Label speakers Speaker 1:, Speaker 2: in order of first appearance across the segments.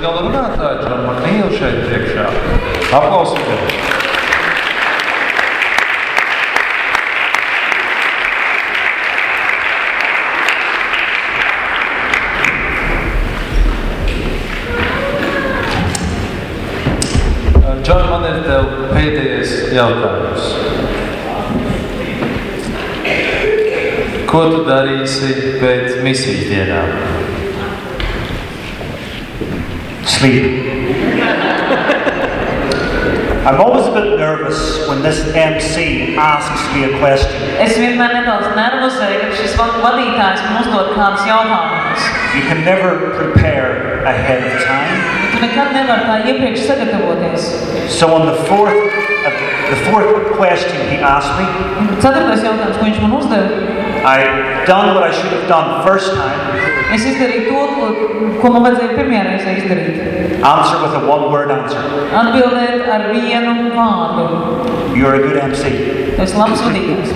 Speaker 1: Otrais gala runātājs, Džona Maknīla šeit priekšā. Aplausīties! Džon, man ir tev pēdējais jautājums. Ko tu darīsi pēc misijas dienām?
Speaker 2: Sleep. I'm always a bit nervous when this MC asks me a question.
Speaker 3: Es vienmēr nedaudz nervozēju, kad šis vadītājs man uzdod kādus jautājumus.
Speaker 2: You can never prepare ahead of time.
Speaker 3: Tu nekad nevari tā iepriekš sagatavoties.
Speaker 2: So on the fourth, uh, the fourth question he asked me,
Speaker 3: Ceturtais jautājums, ko viņš man uzdeva,
Speaker 2: I done what I should have done first time.
Speaker 3: Es izdarīju to, ko, ko man vajadzēja pirmajā reizē izdarīt.
Speaker 2: Answer with a one-word answer.
Speaker 3: Atbildēt ar vienu vārdu.
Speaker 2: You're a good MC.
Speaker 3: Tu esi labs vadītājs.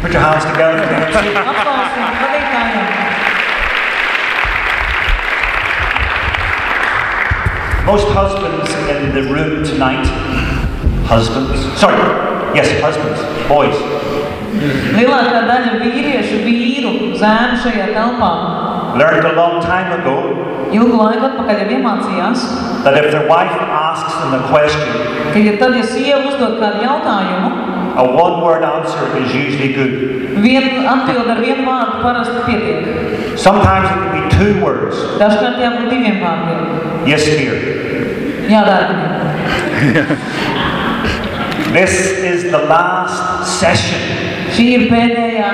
Speaker 2: Put your hands together for the MC.
Speaker 3: Aplausim vadītājiem.
Speaker 2: Most husbands in the room tonight, husbands, sorry, yes, husbands, boys,
Speaker 3: Lielākā daļa vīriešu, vīru, zēnu šajā telpā
Speaker 2: learned a long time ago
Speaker 3: ilgu laiku atpakaļ jau iemācījās,
Speaker 2: that if their wife asks them a question,
Speaker 3: ka ja tad, ja sieva uzdod kādu jautājumu,
Speaker 2: a one-word answer is usually good.
Speaker 3: vienu atbild ar vienu vārdu parasti pietiek.
Speaker 2: Sometimes it can be two words.
Speaker 3: Dažkārt jābūt diviem vārdiem.
Speaker 2: Yes, dear.
Speaker 3: Jā, dārgi.
Speaker 2: This is the last session.
Speaker 3: Šī ir pēdējā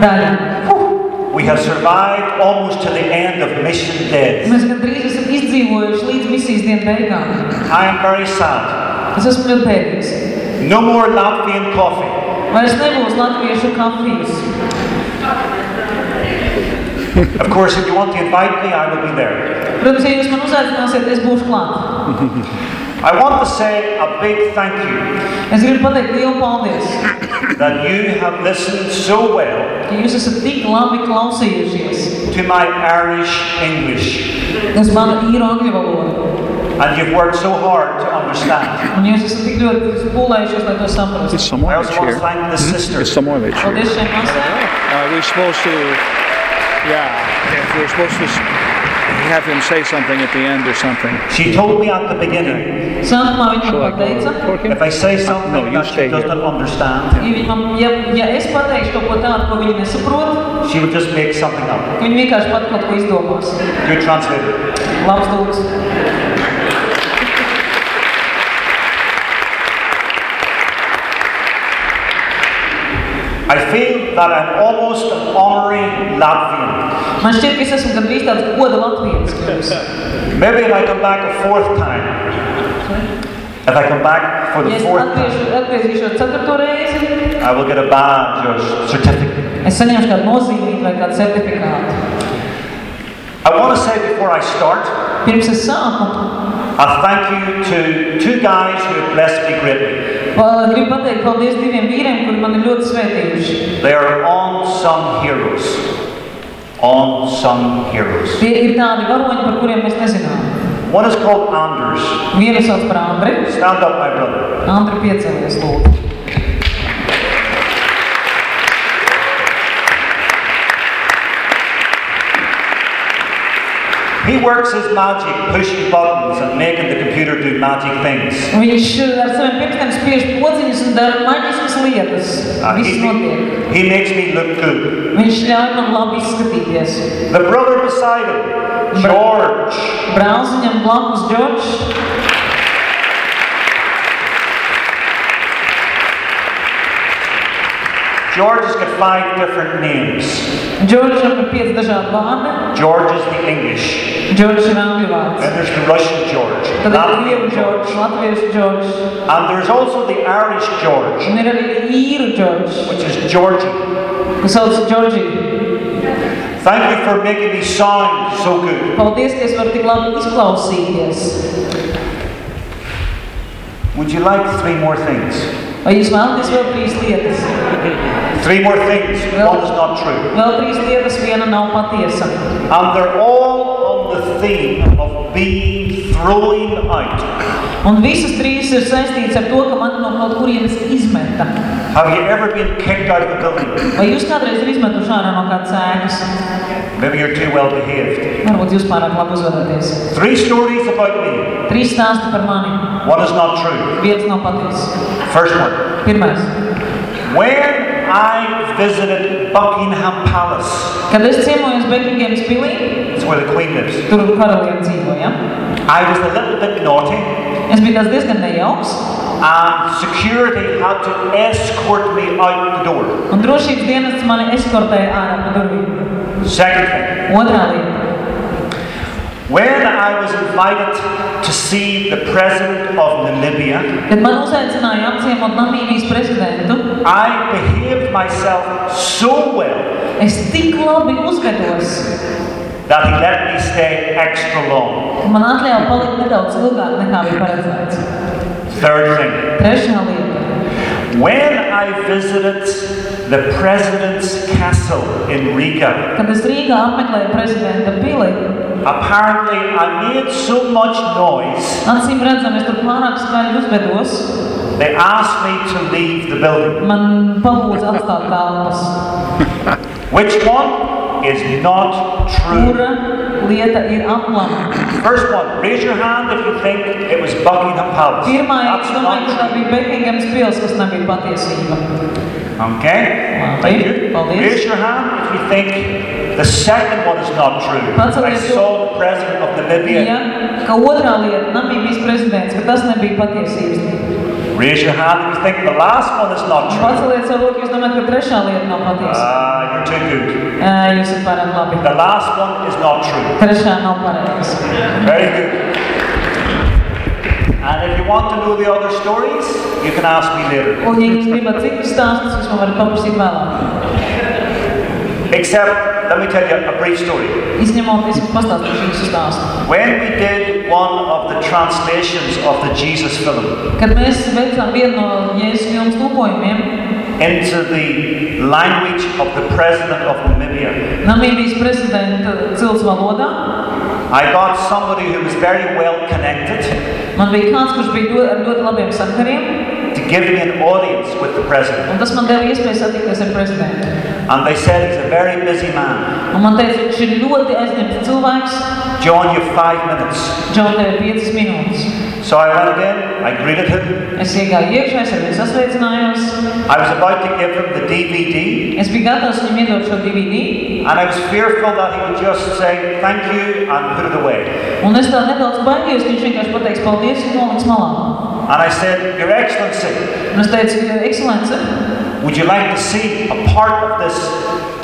Speaker 3: daļa.
Speaker 2: We have survived almost to the end of Mission Dead.
Speaker 3: Mēs gandrīz esam izdzīvojuši līdz misijas dienas beigām.
Speaker 2: I am very sad.
Speaker 3: Es esmu ļoti bēdīgs.
Speaker 2: No more Latvian coffee.
Speaker 3: Vairs nebūs latviešu kafijas.
Speaker 2: Of course, if you want to invite me, I will be there.
Speaker 3: Protams, ja jūs man uzaicināsiet, es būšu klāt.
Speaker 2: I want to say a big thank you
Speaker 3: Es gribu pateikt lielu paldies,
Speaker 2: that you have listened so well
Speaker 3: ka jūs esat tik labi klausījušies
Speaker 2: to my Irish English.
Speaker 3: uz manu īru angļu valodu.
Speaker 2: And you've worked so hard to understand.
Speaker 3: Un jūs esat tik ļoti spūlējušies, lai to
Speaker 4: Is
Speaker 3: saprastu.
Speaker 2: I
Speaker 4: Samoyevich
Speaker 2: also want
Speaker 4: here?
Speaker 2: to thank the
Speaker 4: Is
Speaker 2: sisters.
Speaker 4: Samoyevich here?
Speaker 3: Paldies šiem masēm.
Speaker 4: Uh, we're supposed to, yeah, if we're supposed to s- have him say something at the end or something.
Speaker 2: She told me at the beginning,
Speaker 3: Sākumā viņa
Speaker 4: Shall I
Speaker 3: man
Speaker 4: go
Speaker 3: pateica,
Speaker 4: for him?
Speaker 2: if I say something
Speaker 4: No, you
Speaker 2: that
Speaker 4: stay
Speaker 2: she does
Speaker 4: here.
Speaker 2: not understand,
Speaker 3: ja, viņa man, ja, ja es pateikšu kaut ko tādu, ko viņa nesaprot,
Speaker 2: she would just make something up.
Speaker 3: viņa vienkārši pat kaut ko izdomās.
Speaker 2: Good translator.
Speaker 3: Labs dūks.
Speaker 2: I feel that I'm almost an honorary Latvian.
Speaker 3: Man šķiet, ka es esmu gandrīz tāds goda kļuvis.
Speaker 2: Maybe if I come back a fourth time, if I come back for the fourth time,
Speaker 3: atgriežu, atgriezīšos ceturto reizi,
Speaker 2: I will get a badge or certificate.
Speaker 3: es saņemšu kādu nozīmību vai kādu certifikātu.
Speaker 2: I want to say before I start,
Speaker 3: Pirms es sāku,
Speaker 2: a thank you to two guys who have blessed me greatly.
Speaker 3: Gribu pateikt paldies diviem vīriem, kuri man ir ļoti svētījuši.
Speaker 2: They are unsung heroes. Unsung heroes.
Speaker 3: Tie ir tādi varoņi, par kuriem mēs nezinām.
Speaker 2: One is called Anders.
Speaker 3: Vienu sauc par Andri.
Speaker 2: Stand up, my brother.
Speaker 3: Andri piecelies, lūdzu.
Speaker 2: He works his magic, pushing buttons and making the computer do magic things.
Speaker 3: Viņš eh, ar saviem pirkstiem spiež podziņas un dara maģiskas lietas.
Speaker 2: Uh,
Speaker 3: Viss
Speaker 2: he,
Speaker 3: notiek.
Speaker 2: he makes me look good.
Speaker 3: Viņš ļauj man labi izskatīties.
Speaker 2: The brother beside him, George.
Speaker 3: Brālis viņam blakus Džordžs.
Speaker 2: George has got five different names.
Speaker 3: Ir pieci dažādi vārdi.
Speaker 2: George is the English.
Speaker 3: George is vārds.
Speaker 2: Then there's the Russian George. Latvian
Speaker 3: Džordžs, latviešu Džordžs.
Speaker 2: And there's also the Irish George,
Speaker 3: Un ir arī īru Džordžs,
Speaker 2: which is Georgie.
Speaker 3: kas sauc Džordžiju.
Speaker 2: Thank you for making me sound so good.
Speaker 3: Paldies, ka es varu tik labi izklausīties.
Speaker 2: Would you like three more things?
Speaker 3: Vai jūs vēlaties vēl trīs lietas?
Speaker 2: Three more things. One is not true.
Speaker 3: Vēl trīs lietas, viena nav patiesa.
Speaker 2: And they're all on the the theme of being thrown out.
Speaker 3: Un visas trīs ir saistīts ar to, ka man no kaut kurienes izmeta.
Speaker 2: Have you ever been kicked out of a building?
Speaker 3: Vai jūs kādreiz ir izmetuši ārā no kādas ēkas?
Speaker 2: Maybe you're too well behaved.
Speaker 3: Varbūt jūs pārāk labi uzvedaties.
Speaker 2: Three stories about me.
Speaker 3: Trīs stāsti par mani.
Speaker 2: One is not true.
Speaker 3: Viens nav patiesa.
Speaker 2: First one.
Speaker 3: Pirmais.
Speaker 2: When I visited Buckingham Palace,
Speaker 3: Kad es ciemojos Bekingēmas pilī,
Speaker 2: it's where the Queen lives,
Speaker 3: tur karaliene dzīvoja.
Speaker 2: I was a little bit naughty
Speaker 3: Es biju tāds diezgan nejauks,
Speaker 2: and security had to escort me out the door.
Speaker 3: un drošības dienests mani eskortēja ārā no durvīm.
Speaker 2: Second thing,
Speaker 3: Otrā lieta.
Speaker 2: When I was invited to see the president of Namibia,
Speaker 3: Kad man uzaicināja apciemot Namībijas prezidentu,
Speaker 2: I behaved myself so well
Speaker 3: es tik labi uzvedos,
Speaker 2: that he let me stay extra long.
Speaker 3: ka man atļāva palikt nedaudz ilgāk nekā bija paredzēts.
Speaker 2: Third thing,
Speaker 3: Trešā lieta.
Speaker 2: when I visited the president's castle in Riga,
Speaker 3: Kad es Rīgā apmeklēju prezidenta pili,
Speaker 2: apparently I made so much noise
Speaker 3: acīm redzami, es tur pārāk skaļi uzvedos,
Speaker 2: they asked me to leave the building.
Speaker 3: man palūdza atstāt telpas.
Speaker 2: Which one is not true?
Speaker 3: Kura lieta ir aplama?
Speaker 2: First one, raise your hand if you think it was Buckingham Palace.
Speaker 3: Pirmā ir,
Speaker 2: That's
Speaker 3: es domāju, ka tā
Speaker 2: not true.
Speaker 3: bija Bekingams pils, kas nebija patiesība.
Speaker 2: Okay,
Speaker 3: Labi,
Speaker 2: thank you.
Speaker 3: paldies.
Speaker 2: Raise your hand if you think the second one is not true.
Speaker 3: Paceliet
Speaker 2: I
Speaker 3: to-
Speaker 2: saw the president of Namibia.
Speaker 3: Ja, ka otrā lieta, Namībijas prezidents, ka tas nebija patiesības.
Speaker 2: Raise your hand if you think the last one is not true.
Speaker 3: Paceliet savu roku, jūs domājat, ka trešā lieta nav patiesa.
Speaker 2: Ah, you're too good.
Speaker 3: Ē, Jūs esat pārāk labi.
Speaker 2: The last one is not true.
Speaker 3: Trešā nav pareiza.
Speaker 2: Very good. And if you want to know the other stories, you can ask me later.
Speaker 3: Un, ja jūs gribat citus stāstus, jūs man varat paprasīt.
Speaker 2: Except, let me tell you a brief story.
Speaker 3: Izņemot, es jums pastāstīšu īsu stāstu.
Speaker 2: When we did one of the translations of the Jesus film
Speaker 3: Kad mēs veicām vienu no Jēzus filmas tūkojumiem,
Speaker 2: into the language of the president of Namibia, I got somebody who was very well connected
Speaker 3: man bija kāds, kurš bija ļoti, ar ļoti labiem sakariem,
Speaker 2: to give me an audience with the president.
Speaker 3: un tas man deva iespēju satikties ar prezidentu.
Speaker 2: And they said he's a very busy man.
Speaker 3: Un man teica, viņš ir ļoti aizņemts cilvēks,
Speaker 2: John, you've five minutes.
Speaker 3: Džon, tev ir piecas minūtes.
Speaker 2: So I went in, I greeted him.
Speaker 3: Es iegāju iekšā, es ar viņu sasveicinājos,
Speaker 2: I was about to give him the DVD,
Speaker 3: es biju gatavs viņam iedot šo DVD,
Speaker 2: and I was fearful that he would just say thank you and put it away.
Speaker 3: un es tā nedaudz baidījos, ka viņš vienkārši pateiks paldies un noliks malā.
Speaker 2: And I said, Your Excellency,
Speaker 3: Un es teicu, ekscelence,
Speaker 2: would you like to see a part of this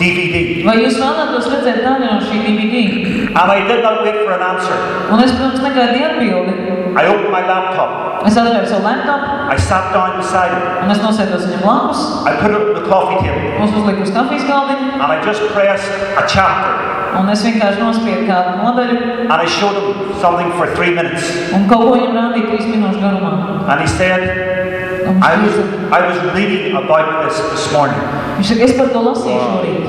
Speaker 2: DVD?
Speaker 3: vai jūs vēlētos redzēt daļu no šī DVD?
Speaker 2: And I did not wait for an answer.
Speaker 3: Un es, protams, negaidīju atbildi.
Speaker 2: I opened my laptop.
Speaker 3: Es atvēru savu laptopu,
Speaker 2: I sat down beside him.
Speaker 3: un es nosēdos viņam blakus,
Speaker 2: I put it on the coffee table.
Speaker 3: mums uzliku uz kafijas galdiņu,
Speaker 2: And I just pressed a chapter.
Speaker 3: un es vienkārši nospiedu kādu nodaļu,
Speaker 2: And I showed him something for three minutes.
Speaker 3: un kaut ko viņam rādīju trīs minūšu garumā.
Speaker 2: And he said, I was, I was reading about this this morning.
Speaker 3: viņš saka, es par to lasīju šorīt.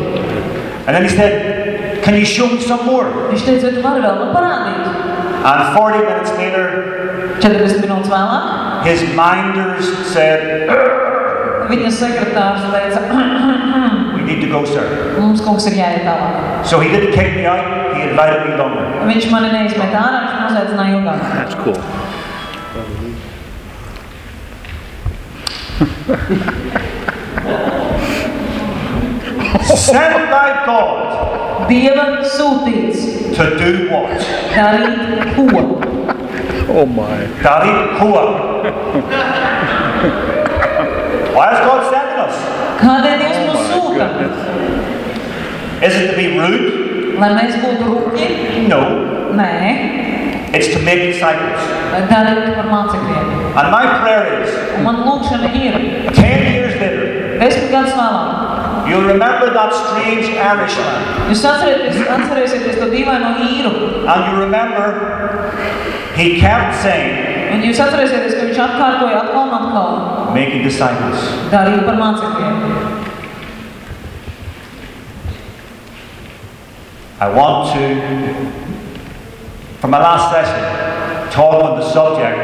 Speaker 2: And then he said, Can you show me some more?
Speaker 3: Viņš teica, vai tu vari vēl man parādīt?
Speaker 2: And 40 minutes later,
Speaker 3: 40 minūtes vēlāk,
Speaker 2: his minders said,
Speaker 3: viņa sekretārs teica,
Speaker 2: We need to go, sir.
Speaker 3: mums kungs ir jāiet tālāk.
Speaker 2: So he didn't kick me out, he invited me longer.
Speaker 3: Viņš mani neizmet ārā, viņš man uzaicināja ilgāk.
Speaker 4: That's cool.
Speaker 2: Sent by God
Speaker 3: Dieva sūtīts
Speaker 2: to do what?
Speaker 3: darīt ko?
Speaker 4: Oh my.
Speaker 2: Dari Kua. Why is God sending us?
Speaker 3: Kādēļ Dievs mūs
Speaker 4: My
Speaker 3: sūta?
Speaker 2: Is it to be rude?
Speaker 3: Lai mēs būtu rupji?
Speaker 2: No.
Speaker 3: Nē,
Speaker 2: It's to make disciples.
Speaker 3: lai darītu par mācekļiem.
Speaker 2: And my prayer is,
Speaker 3: Un man lūkšana ir,
Speaker 2: 10 years later,
Speaker 3: desmit gadus vēlāk,
Speaker 2: you'll remember that strange Irishman.
Speaker 3: jūs atcerieties, atcerēsieties to dīvaino īru,
Speaker 2: And you remember, he kept saying,
Speaker 3: un jūs atcerēsieties, ka viņš atkārtoja atkal un atkal,
Speaker 2: making disciples.
Speaker 3: darīt par mācekļiem.
Speaker 2: I want to for my last session, talk on the subject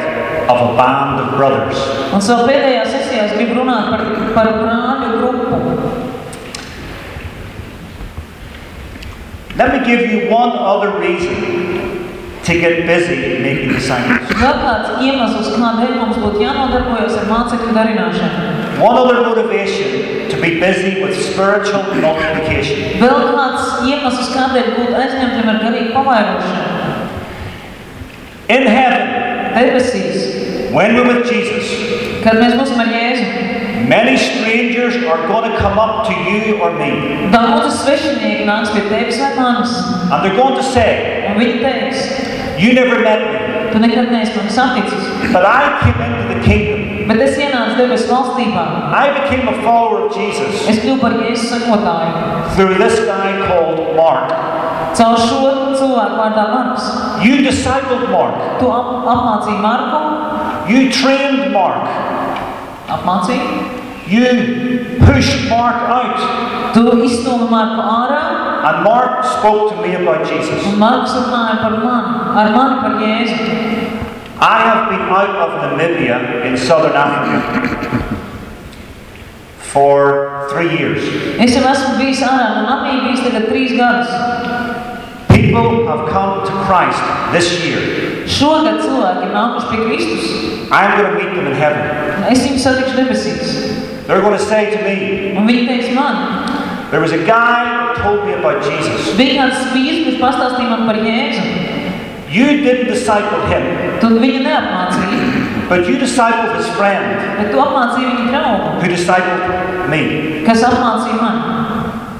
Speaker 2: of a band of brothers.
Speaker 3: Un savā pēdējā sesijā es gribu runāt par, par brāļu grupu.
Speaker 2: Let me give you one other reason to get busy making disciples.
Speaker 3: Vēl kāds iemesls, kādēļ mums būtu jānodarbojas ar mācekļu darināšanu.
Speaker 2: One other motivation to be busy with spiritual multiplication. In heaven,
Speaker 3: Debesīs,
Speaker 2: when we're with Jesus,
Speaker 3: kad mēs būsim ar Jēzu,
Speaker 2: many strangers are going to come up to you or me,
Speaker 3: daudzi svešinieki nāks pie tevis vai manis,
Speaker 2: and they're going to say,
Speaker 3: un viņi teiks,
Speaker 2: You never met me,
Speaker 3: tu nekad neesi mani saticis,
Speaker 2: but I came into the kingdom.
Speaker 3: bet es ienācu debesu valstībā.
Speaker 2: I became a follower of Jesus
Speaker 3: Es kļuvu par Jēzus sekotāju.
Speaker 2: through this guy called Mark.
Speaker 3: Caur šo cilvēku vārdā Marks.
Speaker 2: You discipled Mark,
Speaker 3: Tu ap, apmācīji Marku,
Speaker 2: you trained Mark,
Speaker 3: apmācīji,
Speaker 2: you pushed Mark out,
Speaker 3: tu izstūmi Marku ārā,
Speaker 2: and Mark spoke to me about Jesus.
Speaker 3: un Marks runāja par mani, ar mani par Jēzu.
Speaker 2: I have been out of Namibia in southern Africa for three years.
Speaker 3: Es jau esmu bijis ārā no Namībijas tagad trīs gadus.
Speaker 2: People have come to Christ this year.
Speaker 3: Šogad cilvēki ir nākuši pie Kristus.
Speaker 2: I'm going to meet them in heaven.
Speaker 3: Es viņus satikšu debesīs.
Speaker 2: They're going to say to me,
Speaker 3: Un viņi teiks man,
Speaker 2: There was a guy who told me about Jesus.
Speaker 3: bija kāds vīrs, kurš pastāstīja man par Jēzu.
Speaker 2: You didn't disciple him,
Speaker 3: Tu viņu neapmācīji,
Speaker 2: but you discipled his friend
Speaker 3: bet tu apmācīji viņu draugu,
Speaker 2: who discipled me.
Speaker 3: kas apmācīja mani.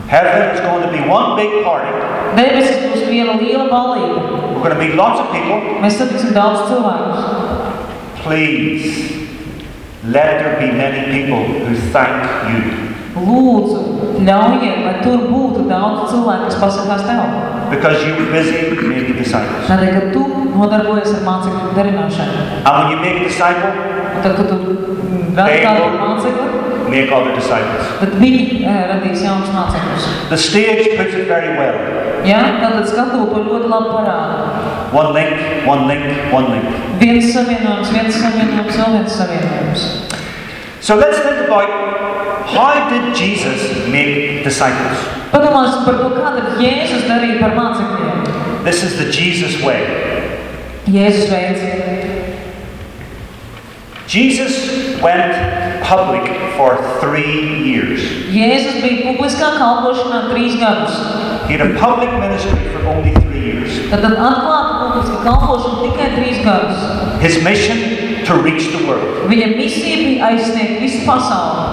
Speaker 2: Heaven is going to be one big party.
Speaker 3: Debesis būs viena liela balība.
Speaker 2: We're going to meet lots of people.
Speaker 3: Mēs satiksim daudz cilvēkus.
Speaker 2: Please, let there be many people who thank you.
Speaker 3: Lūdzu, ļaujiet, lai tur būtu daudz cilvēku, kas pasakās tev.
Speaker 2: Because you were busy making disciples.
Speaker 3: Tādēļ, ka tu nodarbojies ar mācekļu darināšanu.
Speaker 2: And when you make a disciple,
Speaker 3: tad, kad tu radi kādu mācekli,
Speaker 2: make other disciples.
Speaker 3: tad viņi eh, radīs jaunus mācekļus.
Speaker 2: The stage puts it very well.
Speaker 3: Ja? Tātad skatu to ļoti labi parāda.
Speaker 2: One link, one link, one link.
Speaker 3: Viens savienojums, viens savienojums, vēl viens savienojums.
Speaker 2: So let's think about how did Jesus make disciples?
Speaker 3: Padomāsim par to, kā tad Jēzus darīja par mācekļiem.
Speaker 2: This is the Jesus way.
Speaker 3: Jēzus veids.
Speaker 2: Jesus went public for three years.
Speaker 3: Jēzus bija publiskā kalpošanā trīs gadus.
Speaker 2: He had a public ministry for only three years.
Speaker 3: Tad atklāta publiska kalpošana tikai trīs gadus.
Speaker 2: His mission to reach the world.
Speaker 3: Viņa misija bija aizsniegt visu pasauli.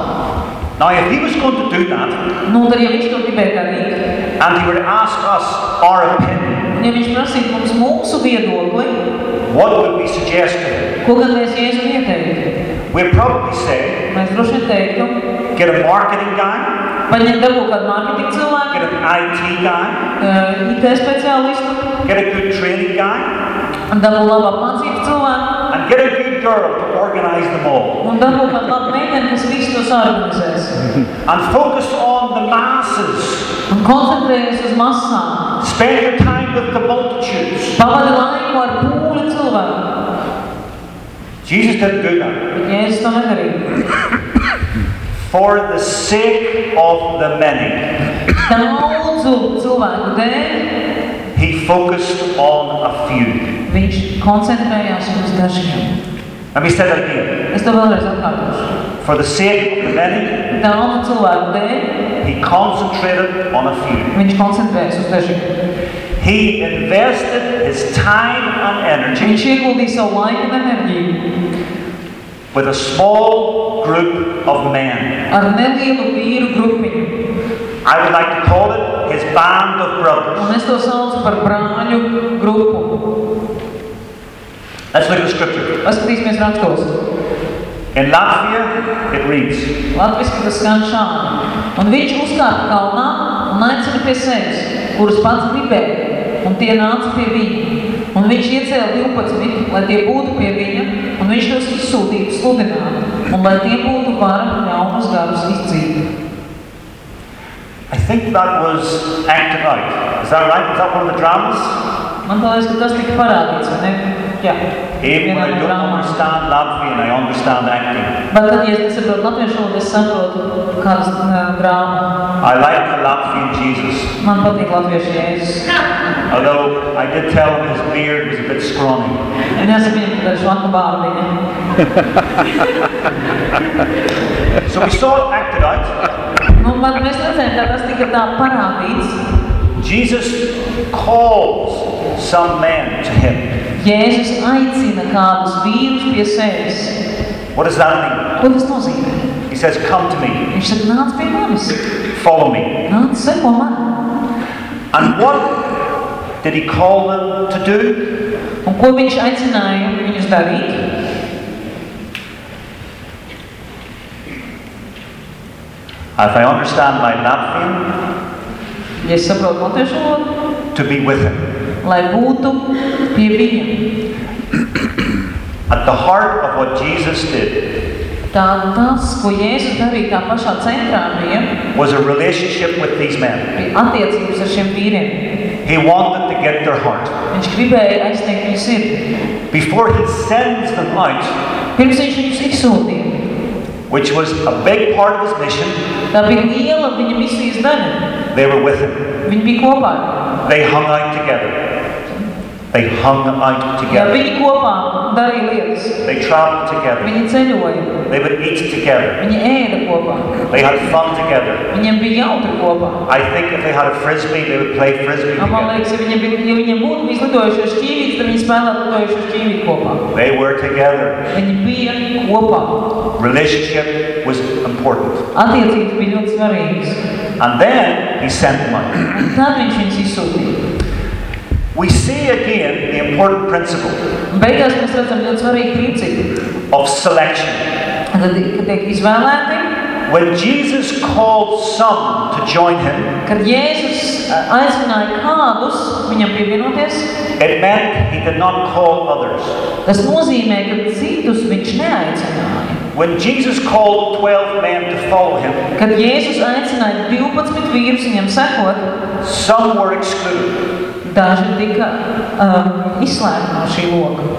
Speaker 2: Now, if he was going to do that,
Speaker 3: Nu, tad, ja viņš to gribēja darīt,
Speaker 2: and he would ask us our opinion,
Speaker 3: un ja viņš prasītu mums mūsu viedokli,
Speaker 2: what would we suggest to him?
Speaker 3: ko gan mēs Jēzum ieteiktu?
Speaker 2: We'd probably say,
Speaker 3: Mēs droši vien teiktu,
Speaker 2: get a marketing guy,
Speaker 3: paņemt dabūt kādu mārketinga cilvēku,
Speaker 2: get an IT guy,
Speaker 3: eh, IT speciālistu,
Speaker 2: get a good training guy,
Speaker 3: un dabūt labu apmācību cilvēku,
Speaker 2: and get a good girl to organize them all.
Speaker 3: un dabūt kādu labu meiteni, kas visu tos organizēs.
Speaker 2: And focus on the masses.
Speaker 3: Un koncentrējies uz masām.
Speaker 2: Spend your time with the multitudes.
Speaker 3: Pavadi laiku ar pūli cilvēku.
Speaker 2: Jesus didn't do that.
Speaker 3: Bet Jēzus to nedarīja.
Speaker 2: For the sake of the many,
Speaker 3: Daudzu cilvēku dēļ
Speaker 2: he focused on a few.
Speaker 3: viņš koncentrējās uz dažiem.
Speaker 2: Let me say that again.
Speaker 3: Es to vēlreiz atkārtošu.
Speaker 2: For the sake of the many,
Speaker 3: Daudzu cilvēku dēļ
Speaker 2: he concentrated on a few.
Speaker 3: viņš koncentrējas uz dažiem.
Speaker 2: He invested his time and energy
Speaker 3: Viņš ieguldīja savu laiku un enerģiju
Speaker 2: with a small group of men.
Speaker 3: ar nelielu vīru grupiņu.
Speaker 2: I would like to call it his band of brothers.
Speaker 3: Un es to saucu par.
Speaker 2: Let's look at the scripture. In Latvia, it reads,
Speaker 3: Latviski tas skan šādi. Un viņš uzkāpa kalnā un aicina pie sevis, kurus pats gribēja, un tie nāca pie viņa. Un viņš iecēla 12, lai tie būtu pie viņa, un viņš tos izsūtītu sludināt, un lai tie būtu vara ļaunus garus izcīt.
Speaker 2: I think that was acted out. Is that right? Is that one of the dramas?
Speaker 3: Man liekas, ka tas tika parādīts, vai ne? Jā.
Speaker 2: Even when I don't understand Latvian, I understand acting.
Speaker 3: Bet tad, ja es nesaprotu latviešu valodu, es saprotu kādas uh, grāmatas.
Speaker 2: I like the Latvian Jesus.
Speaker 3: Man patīk latviešu jēzus.
Speaker 2: Although I did tell him his beard was a bit scrawny.
Speaker 3: Un viņam, ka ir švaka bārdiņa.
Speaker 2: So we saw it acted out.
Speaker 3: Nu, bet mēs redzējām, ka tas tika tā parādīts.
Speaker 2: Jesus calls some men to him.
Speaker 3: Jēzus aicina kādus vīrus pie sevis.
Speaker 2: What does that mean?
Speaker 3: Ko tas nozīmē?
Speaker 2: He says, Come to me,
Speaker 3: Viņš saka, nāc pie manis,
Speaker 2: follow me.
Speaker 3: nāc, seko man.
Speaker 2: And what did he call them to do?
Speaker 3: Un ko viņš aicināja viņus darīt?
Speaker 2: If I understand my Latvian,
Speaker 3: Ja es saprotu latviešu valodu,
Speaker 2: to be with him.
Speaker 3: Lai būtu pie viņa.
Speaker 2: At the heart of what Jesus did
Speaker 3: Tā, tas, ko Jēzus darīja tā pašā centrā, bija,
Speaker 2: was a relationship with these men.
Speaker 3: bija attiecības ar šiem vīriem.
Speaker 2: He wanted to get their heart.
Speaker 3: Viņš gribēja aizsniegt viņu sirdi.
Speaker 2: Before he sends them out,
Speaker 3: Pirms viņš viņus izsūtīja.
Speaker 2: which was a big part of his mission,
Speaker 3: Tā bija liela viņa misijas daļa.
Speaker 2: they were with him.
Speaker 3: Viņi bija kopā. ar viņu.
Speaker 2: They hung out together. They hung out
Speaker 3: Jā,
Speaker 2: together.
Speaker 3: viņi kopā darīja lietas.
Speaker 2: They traveled together.
Speaker 3: Viņi ceļoja.
Speaker 2: They would eat together.
Speaker 3: Viņi ēda kopā.
Speaker 2: They had fun together.
Speaker 3: Viņiem bija jautri kopā.
Speaker 2: I think if they had a frisbee, they would play frisbee
Speaker 3: Un Man
Speaker 2: together.
Speaker 3: liekas, ja viņiem, bija, ja viņiem būtu bijis lidojušos šķīvītes, tad viņi spēlētu lidojušos šķīvīti kopā.
Speaker 2: They were together.
Speaker 3: Viņi bija kopā.
Speaker 2: Relationship was important.
Speaker 3: Attiecības bija ļoti svarīgas.
Speaker 2: And then he sent them out.
Speaker 3: Un tad viņš viņus izsūtīja.
Speaker 2: We see again the important principle
Speaker 3: Un beigās mēs redzam ļoti svarīgu principu.
Speaker 2: of selection.
Speaker 3: Tad, kad tiek izvēlēti,
Speaker 2: When Jesus called some to join him,
Speaker 3: kad Jēzus ā, aicināja kādus viņam pievienoties,
Speaker 2: it meant he did not call others.
Speaker 3: tas nozīmē, ka citus viņš neaicināja.
Speaker 2: When Jesus called 12 men to follow him,
Speaker 3: Kad Jēzus aicināja 12 vīrus viņam sekot,
Speaker 2: some were excluded.
Speaker 3: Daži tika um, izslēgti no šī loka.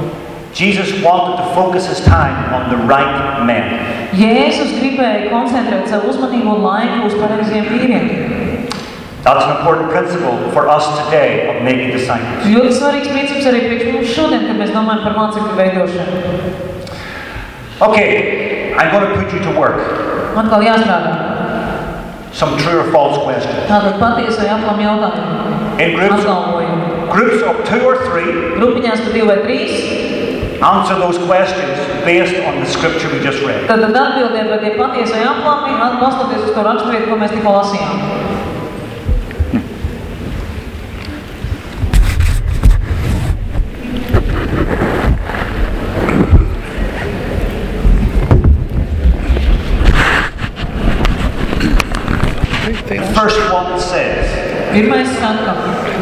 Speaker 2: Jesus wanted to focus his time on the right men.
Speaker 3: Jēzus gribēja koncentrēt savu uzmanību un laiku uz pareiziem vīriem.
Speaker 2: That's an important principle for us today of making disciples.
Speaker 3: Ļoti svarīgs princips arī priekš mums šodien, kad mēs domājam par mācību veidošanu.
Speaker 2: Okay, I'm going to put you to work.
Speaker 3: Atkal jāstrādā.
Speaker 2: Some true or false questions.
Speaker 3: Tātad patiesi vai aplam jautājumu.
Speaker 2: In groups,
Speaker 3: Apgalvojumu.
Speaker 2: Groups of two or three,
Speaker 3: Grupiņās pa divi vai trīs,
Speaker 2: answer those questions based on the scripture we just read.
Speaker 3: tad, tad atbildiet, vai tie patiesi vai aplami, balstoties uz to raksturvietu, ko mēs tikko lasījām.
Speaker 2: The first one says,
Speaker 3: Pirmais saka,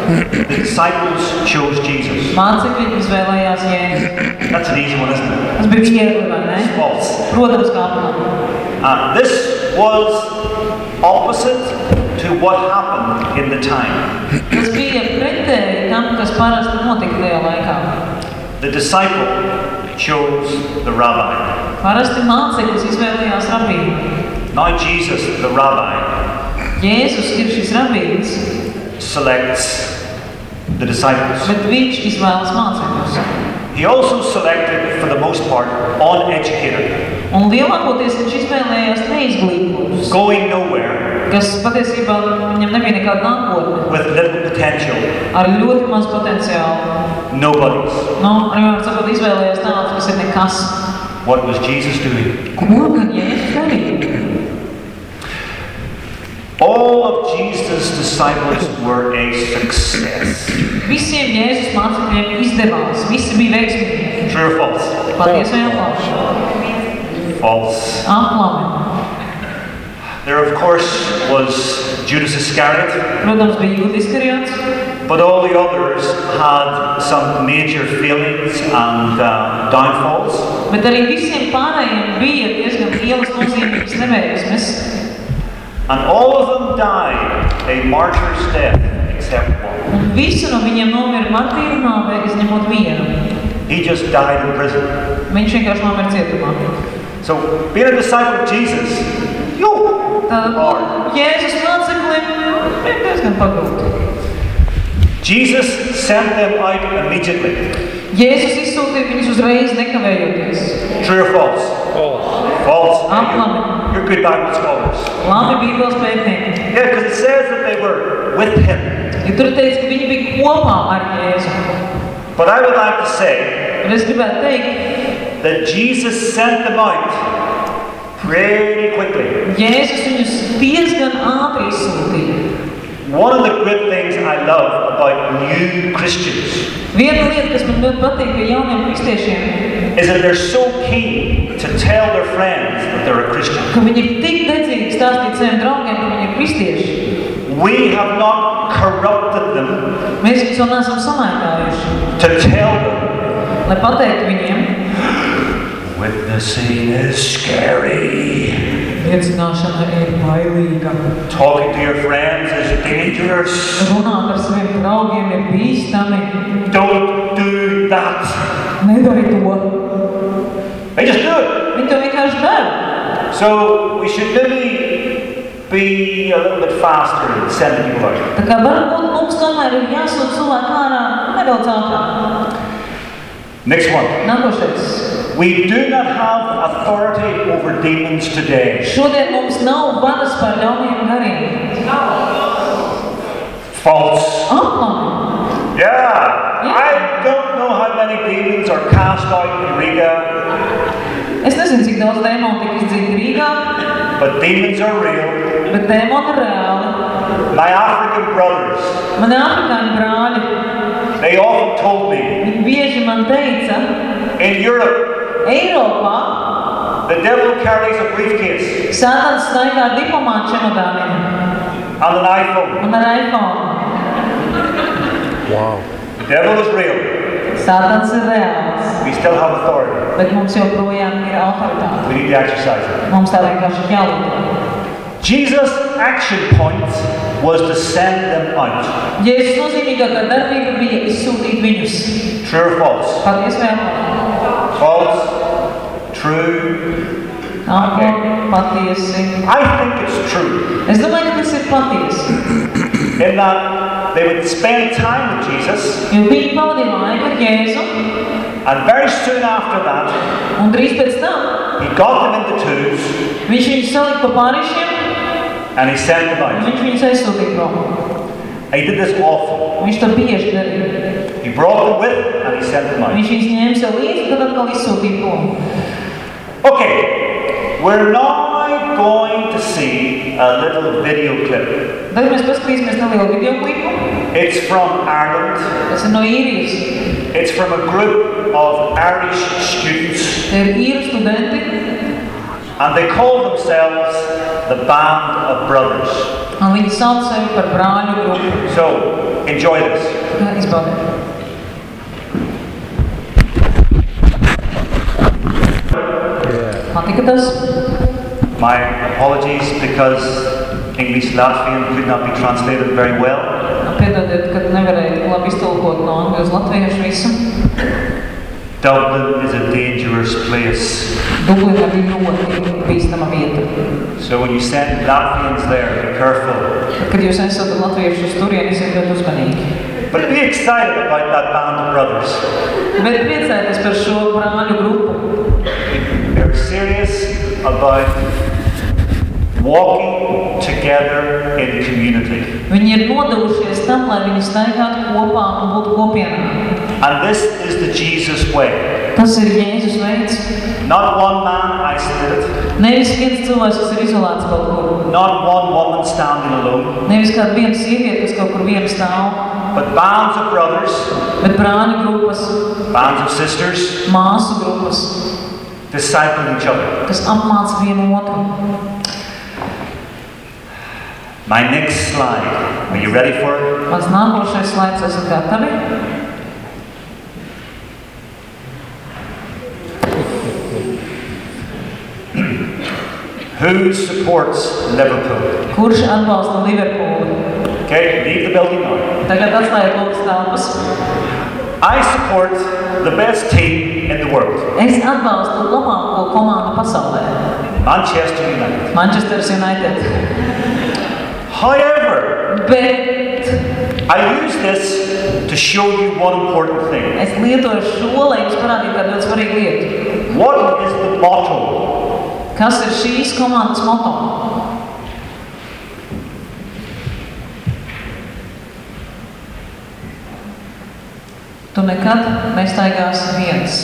Speaker 2: the disciples chose Jesus.
Speaker 3: mācekļi izvēlējās Jēzu.
Speaker 2: That's an easy one, isn't it?
Speaker 3: Tas bija viegli, vai ne?
Speaker 2: It's false.
Speaker 3: Protams, kā.
Speaker 2: Uh, this was opposite to what happened in the time.
Speaker 3: Tas bija pretēji tam, kas parasti notika tajā laikā.
Speaker 2: The disciple chose the rabbi.
Speaker 3: Parasti māceklis izvēlējās rabīnu.
Speaker 2: Now Jesus, the rabbi,
Speaker 3: Jēzus ir šis rabīns,
Speaker 2: selects the disciples.
Speaker 3: bet viņš izvēlas mācekļus.
Speaker 2: He also selected, for the most part, uneducated,
Speaker 3: Un lielākoties viņš izvēlējās neizglītotus,
Speaker 2: going nowhere,
Speaker 3: kas patiesībā viņam nebija nekāda nākotne,
Speaker 2: with little potential,
Speaker 3: ar ļoti maz potenciālu.
Speaker 2: nobodies.
Speaker 3: Nu, arī varam sakot, izvēlējās tādus, kas ir nekas.
Speaker 2: What was Jesus doing?
Speaker 3: Ko gan Jēzus darīja?
Speaker 2: All of Jesus' disciples were a success.
Speaker 3: Visiem Jēzus mācekļiem izdevās, visi bija veiksmīgi.
Speaker 2: True or false?
Speaker 3: Patiesi vai aplami?
Speaker 2: False.
Speaker 3: Aplami.
Speaker 2: There, of course, was Judas Iscariot,
Speaker 3: Protams, bija Jūdas Iskariots,
Speaker 2: but all the others had some major failings and uh, downfalls.
Speaker 3: bet arī visiem pārējiem bija diezgan lielas nozīmīgas neveiksmes.
Speaker 2: And all of them died a martyr's death except one.
Speaker 3: Un Visi no viņiem nomira martīru nāvē, izņemot vienu.
Speaker 2: He just died in prison.
Speaker 3: Viņš vienkārši nomira cietumā.
Speaker 2: So, being a disciple of Jesus, you
Speaker 3: Tātad
Speaker 2: are.
Speaker 3: Jēzus māceklim ir diezgan pagrūti.
Speaker 2: Jesus sent them out immediately.
Speaker 3: Jēzus izsūtīja viņus uzreiz nekavējoties.
Speaker 2: True or false? False.
Speaker 3: Aplami.
Speaker 2: You're good Bible scholars.
Speaker 3: Labi bībeles pētnieki.
Speaker 2: Yeah, because it says that they were with him.
Speaker 3: Ja tur ir teikts, ka viņi bija kopā ar Jēzu.
Speaker 2: But I would like to say
Speaker 3: Un es gribētu teikt,
Speaker 2: that Jesus sent them out pretty quickly.
Speaker 3: Jēzus viņus diezgan ātri izsūtīja.
Speaker 2: One of the great things I love about new Christians
Speaker 3: Viena lieta, kas man ļoti patīk pie jauniem kristiešiem,
Speaker 2: is that they're so keen to tell their friends that they're a Christian.
Speaker 3: ka viņi ir tik dedzīgi stāstīt saviem draugiem, ka viņi ir kristieši.
Speaker 2: We have not corrupted them
Speaker 3: Mēs viņus neesam samaitājuši,
Speaker 2: to tell them
Speaker 3: lai pateiktu viņiem,
Speaker 2: witnessing is scary.
Speaker 3: liecināšana ir bailīga.
Speaker 2: Talking to your friends is dangerous.
Speaker 3: Runāt ar saviem draugiem ir bīstami.
Speaker 2: Don't do that.
Speaker 3: Nedari to.
Speaker 2: They just do it.
Speaker 3: Viņi to vienkārši dara.
Speaker 2: So we should maybe be a little bit faster in sending people out.
Speaker 3: Tā kā varbūt mums tomēr ir jāsūt cilvēku ārā nedaudz ātrāk.
Speaker 2: Next one.
Speaker 3: Nākošais.
Speaker 2: We do not have authority over demons today.
Speaker 3: Šodien mums nav varas par ļauniem gariem.
Speaker 2: False.
Speaker 3: Aplami.
Speaker 2: Yeah. I don't know how many demons are cast out in Riga,
Speaker 3: Es nezinu, cik daudz dēmonu tika izdzīti Rīgā,
Speaker 2: but demons are real.
Speaker 3: bet dēmoni ir reāli.
Speaker 2: My African brothers,
Speaker 3: Mani afrikāņu brāļi,
Speaker 2: they often told me
Speaker 3: viņi bieži man teica,
Speaker 2: in Europe,
Speaker 3: Eiropā
Speaker 2: the devil carries a briefcase
Speaker 3: sātans staigā ar diplomātu čemodāniem
Speaker 2: and an iPhone.
Speaker 3: un ar iPhone.
Speaker 4: Wow.
Speaker 2: The devil is real.
Speaker 3: Sātans ir reāls,
Speaker 2: We still have authority.
Speaker 3: bet mums joprojām ir autoritāte.
Speaker 2: We need to exercise it.
Speaker 3: Mums tā vienkārši ir.
Speaker 2: Jesus' action point was to send them out.
Speaker 3: Jēzus nozīmīgākā darbība bija izsūtīt viņus.
Speaker 2: True or false?
Speaker 3: Paldies, vēl.
Speaker 2: False. True.
Speaker 3: Nākamā patiesi.
Speaker 2: I think it's true.
Speaker 3: Es domāju, ka tas ir patiesi.
Speaker 2: In that they would spend time with Jesus,
Speaker 3: Jo viņi pavadīja laiku ar Jēzu,
Speaker 2: and very soon after that,
Speaker 3: un drīz pēc tam
Speaker 2: he got them into twos
Speaker 3: viņš viņus salika pa pārišiem,
Speaker 2: and he sent them
Speaker 3: un
Speaker 2: out.
Speaker 3: viņš viņus aizsūtīja prom.
Speaker 2: He did this often.
Speaker 3: Viņš to bieži darīja.
Speaker 2: He brought them with and he sent them out.
Speaker 3: Viņš viņus ņēma sev līdzi, tad atkal izsūtīja prom.
Speaker 2: Okay, we're now going to see a little video clip.
Speaker 3: Tad mēs paskatīsimies nelielu video klipu.
Speaker 2: It's from Ireland.
Speaker 3: Tas ir no īrijas.
Speaker 2: It's from a group of Irish students,
Speaker 3: Tie ir īru studenti,
Speaker 2: and they call themselves the Band of Brothers.
Speaker 3: un viņi sauc sevi par brāļu grupu.
Speaker 2: So, enjoy this.
Speaker 3: Izbaudiet. Tas?
Speaker 2: My apologies because English Latvian could not be translated very well.
Speaker 3: Piedodiet, ka nevarēju labi iztulkot no angļu uz latviešu visu.
Speaker 2: Dublin is a dangerous place.
Speaker 3: Dublina bija ļoti bīstama vieta.
Speaker 2: So when you send Latvians there, be careful.
Speaker 3: Kad jūs esat latvieši uz turieni, esiet ļoti uzmanīgi.
Speaker 2: But be excited about that band of brothers.
Speaker 3: Bet priecājieties par šo brāļu grupu.
Speaker 2: They're serious about walking together in community.
Speaker 3: Viņi ir nodevušies tam, lai viņi staigātu kopā un būtu kopienā.
Speaker 2: And this is the Jesus way.
Speaker 3: Tas ir Jēzus veids.
Speaker 2: Not one man isolated,
Speaker 3: Nevis viens cilvēks, kas ir izolēts kaut kur.
Speaker 2: not one woman standing alone,
Speaker 3: Nevis kāda viena sieviete, kas kaut kur viena stāv.
Speaker 2: but bands of brothers,
Speaker 3: Bet brāļu grupas,
Speaker 2: bands of sisters,
Speaker 3: māsu grupas,
Speaker 2: discipling each other.
Speaker 3: kas apmāca vienu otru.
Speaker 2: My next slide. Are you ready for it?
Speaker 3: Mans nākošais slaids esat gatavi.
Speaker 2: Who supports Liverpool?
Speaker 3: Kurš atbalsta Liverpoolu?
Speaker 2: Okay, leave the building now.
Speaker 3: Tagad atstājiet lūdzu telpas.
Speaker 2: I support the best team in the world,
Speaker 3: Es atbalstu labāko komandu pasaulē.
Speaker 2: Manchester United.
Speaker 3: Manchester United.
Speaker 2: However,
Speaker 3: Bet
Speaker 2: I use this to show you one important thing.
Speaker 3: es lietoju šo, lai jums parādītu kādu ļoti svarīgu lietu.
Speaker 2: What is the motto
Speaker 3: Kas ir šīs komandas moto? Tu nekad nestaigāsi viens.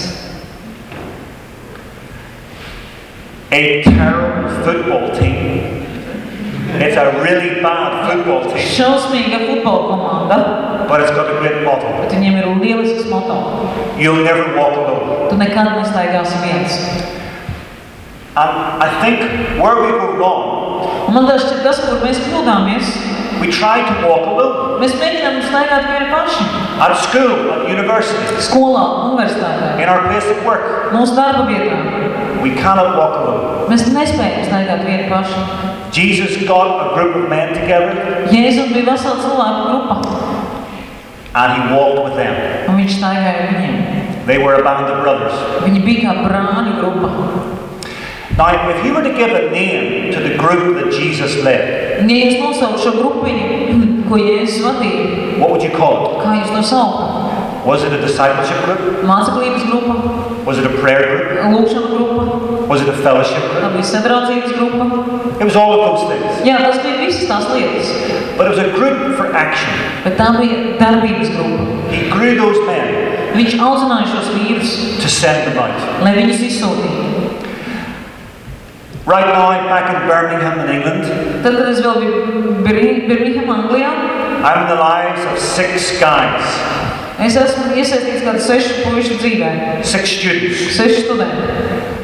Speaker 2: A terrible football team. It's a really bad football team,
Speaker 3: Šausmīga futbola komanda,
Speaker 2: but it's got a great motto.
Speaker 3: bet viņiem ir lielisks moto.
Speaker 2: You'll never walk alone.
Speaker 3: Tu nekad nestaigāsi viens.
Speaker 2: And I think where we go wrong,
Speaker 3: Un man liekas, tas, kur mēs kļūdāmies,
Speaker 2: we try to walk alone.
Speaker 3: mēs mēģinām staigāt vieni paši.
Speaker 2: At school, at university,
Speaker 3: Skolā, universitātē,
Speaker 2: in our place of work,
Speaker 3: mūsu darba vietā.
Speaker 2: we cannot walk alone.
Speaker 3: Mēs nespējam staigāt vieni paši.
Speaker 2: Jesus got a group of men together
Speaker 3: Jēzus bija vesela cilvēku grupa,
Speaker 2: and he walked with them.
Speaker 3: un viņš staigāja ar viņiem.
Speaker 2: They were a band of brothers.
Speaker 3: Viņi bija kā brāļu grupa.
Speaker 2: Now, if you were to give a name to the group that Jesus led,
Speaker 3: Un, ja jūs nosaukt šo grupiņu, ko Jēzus vadīja,
Speaker 2: what would you call
Speaker 3: kā jūs to
Speaker 2: it? Was it a discipleship group? Was it a prayer group? Was it a fellowship group?
Speaker 3: bija sadraudzības grupa.
Speaker 2: It was all of those things.
Speaker 3: Jā, tas bija visas tās lietas,
Speaker 2: But it was a group for action.
Speaker 3: bet tā bija darbības grupa.
Speaker 2: He grew those men
Speaker 3: Viņš audzināja šos vīrus,
Speaker 2: to send them out.
Speaker 3: Lai viņus izsūtītu.
Speaker 2: Right now, back in Birmingham in England,
Speaker 3: Tad, kad es vēl biju Bir- Birminghamā, Anglijā,
Speaker 2: I'm in the lives of six guys,
Speaker 3: es esmu iesaistīts kādu sešu puišu dzīvē,
Speaker 2: six students,
Speaker 3: sešu studentu.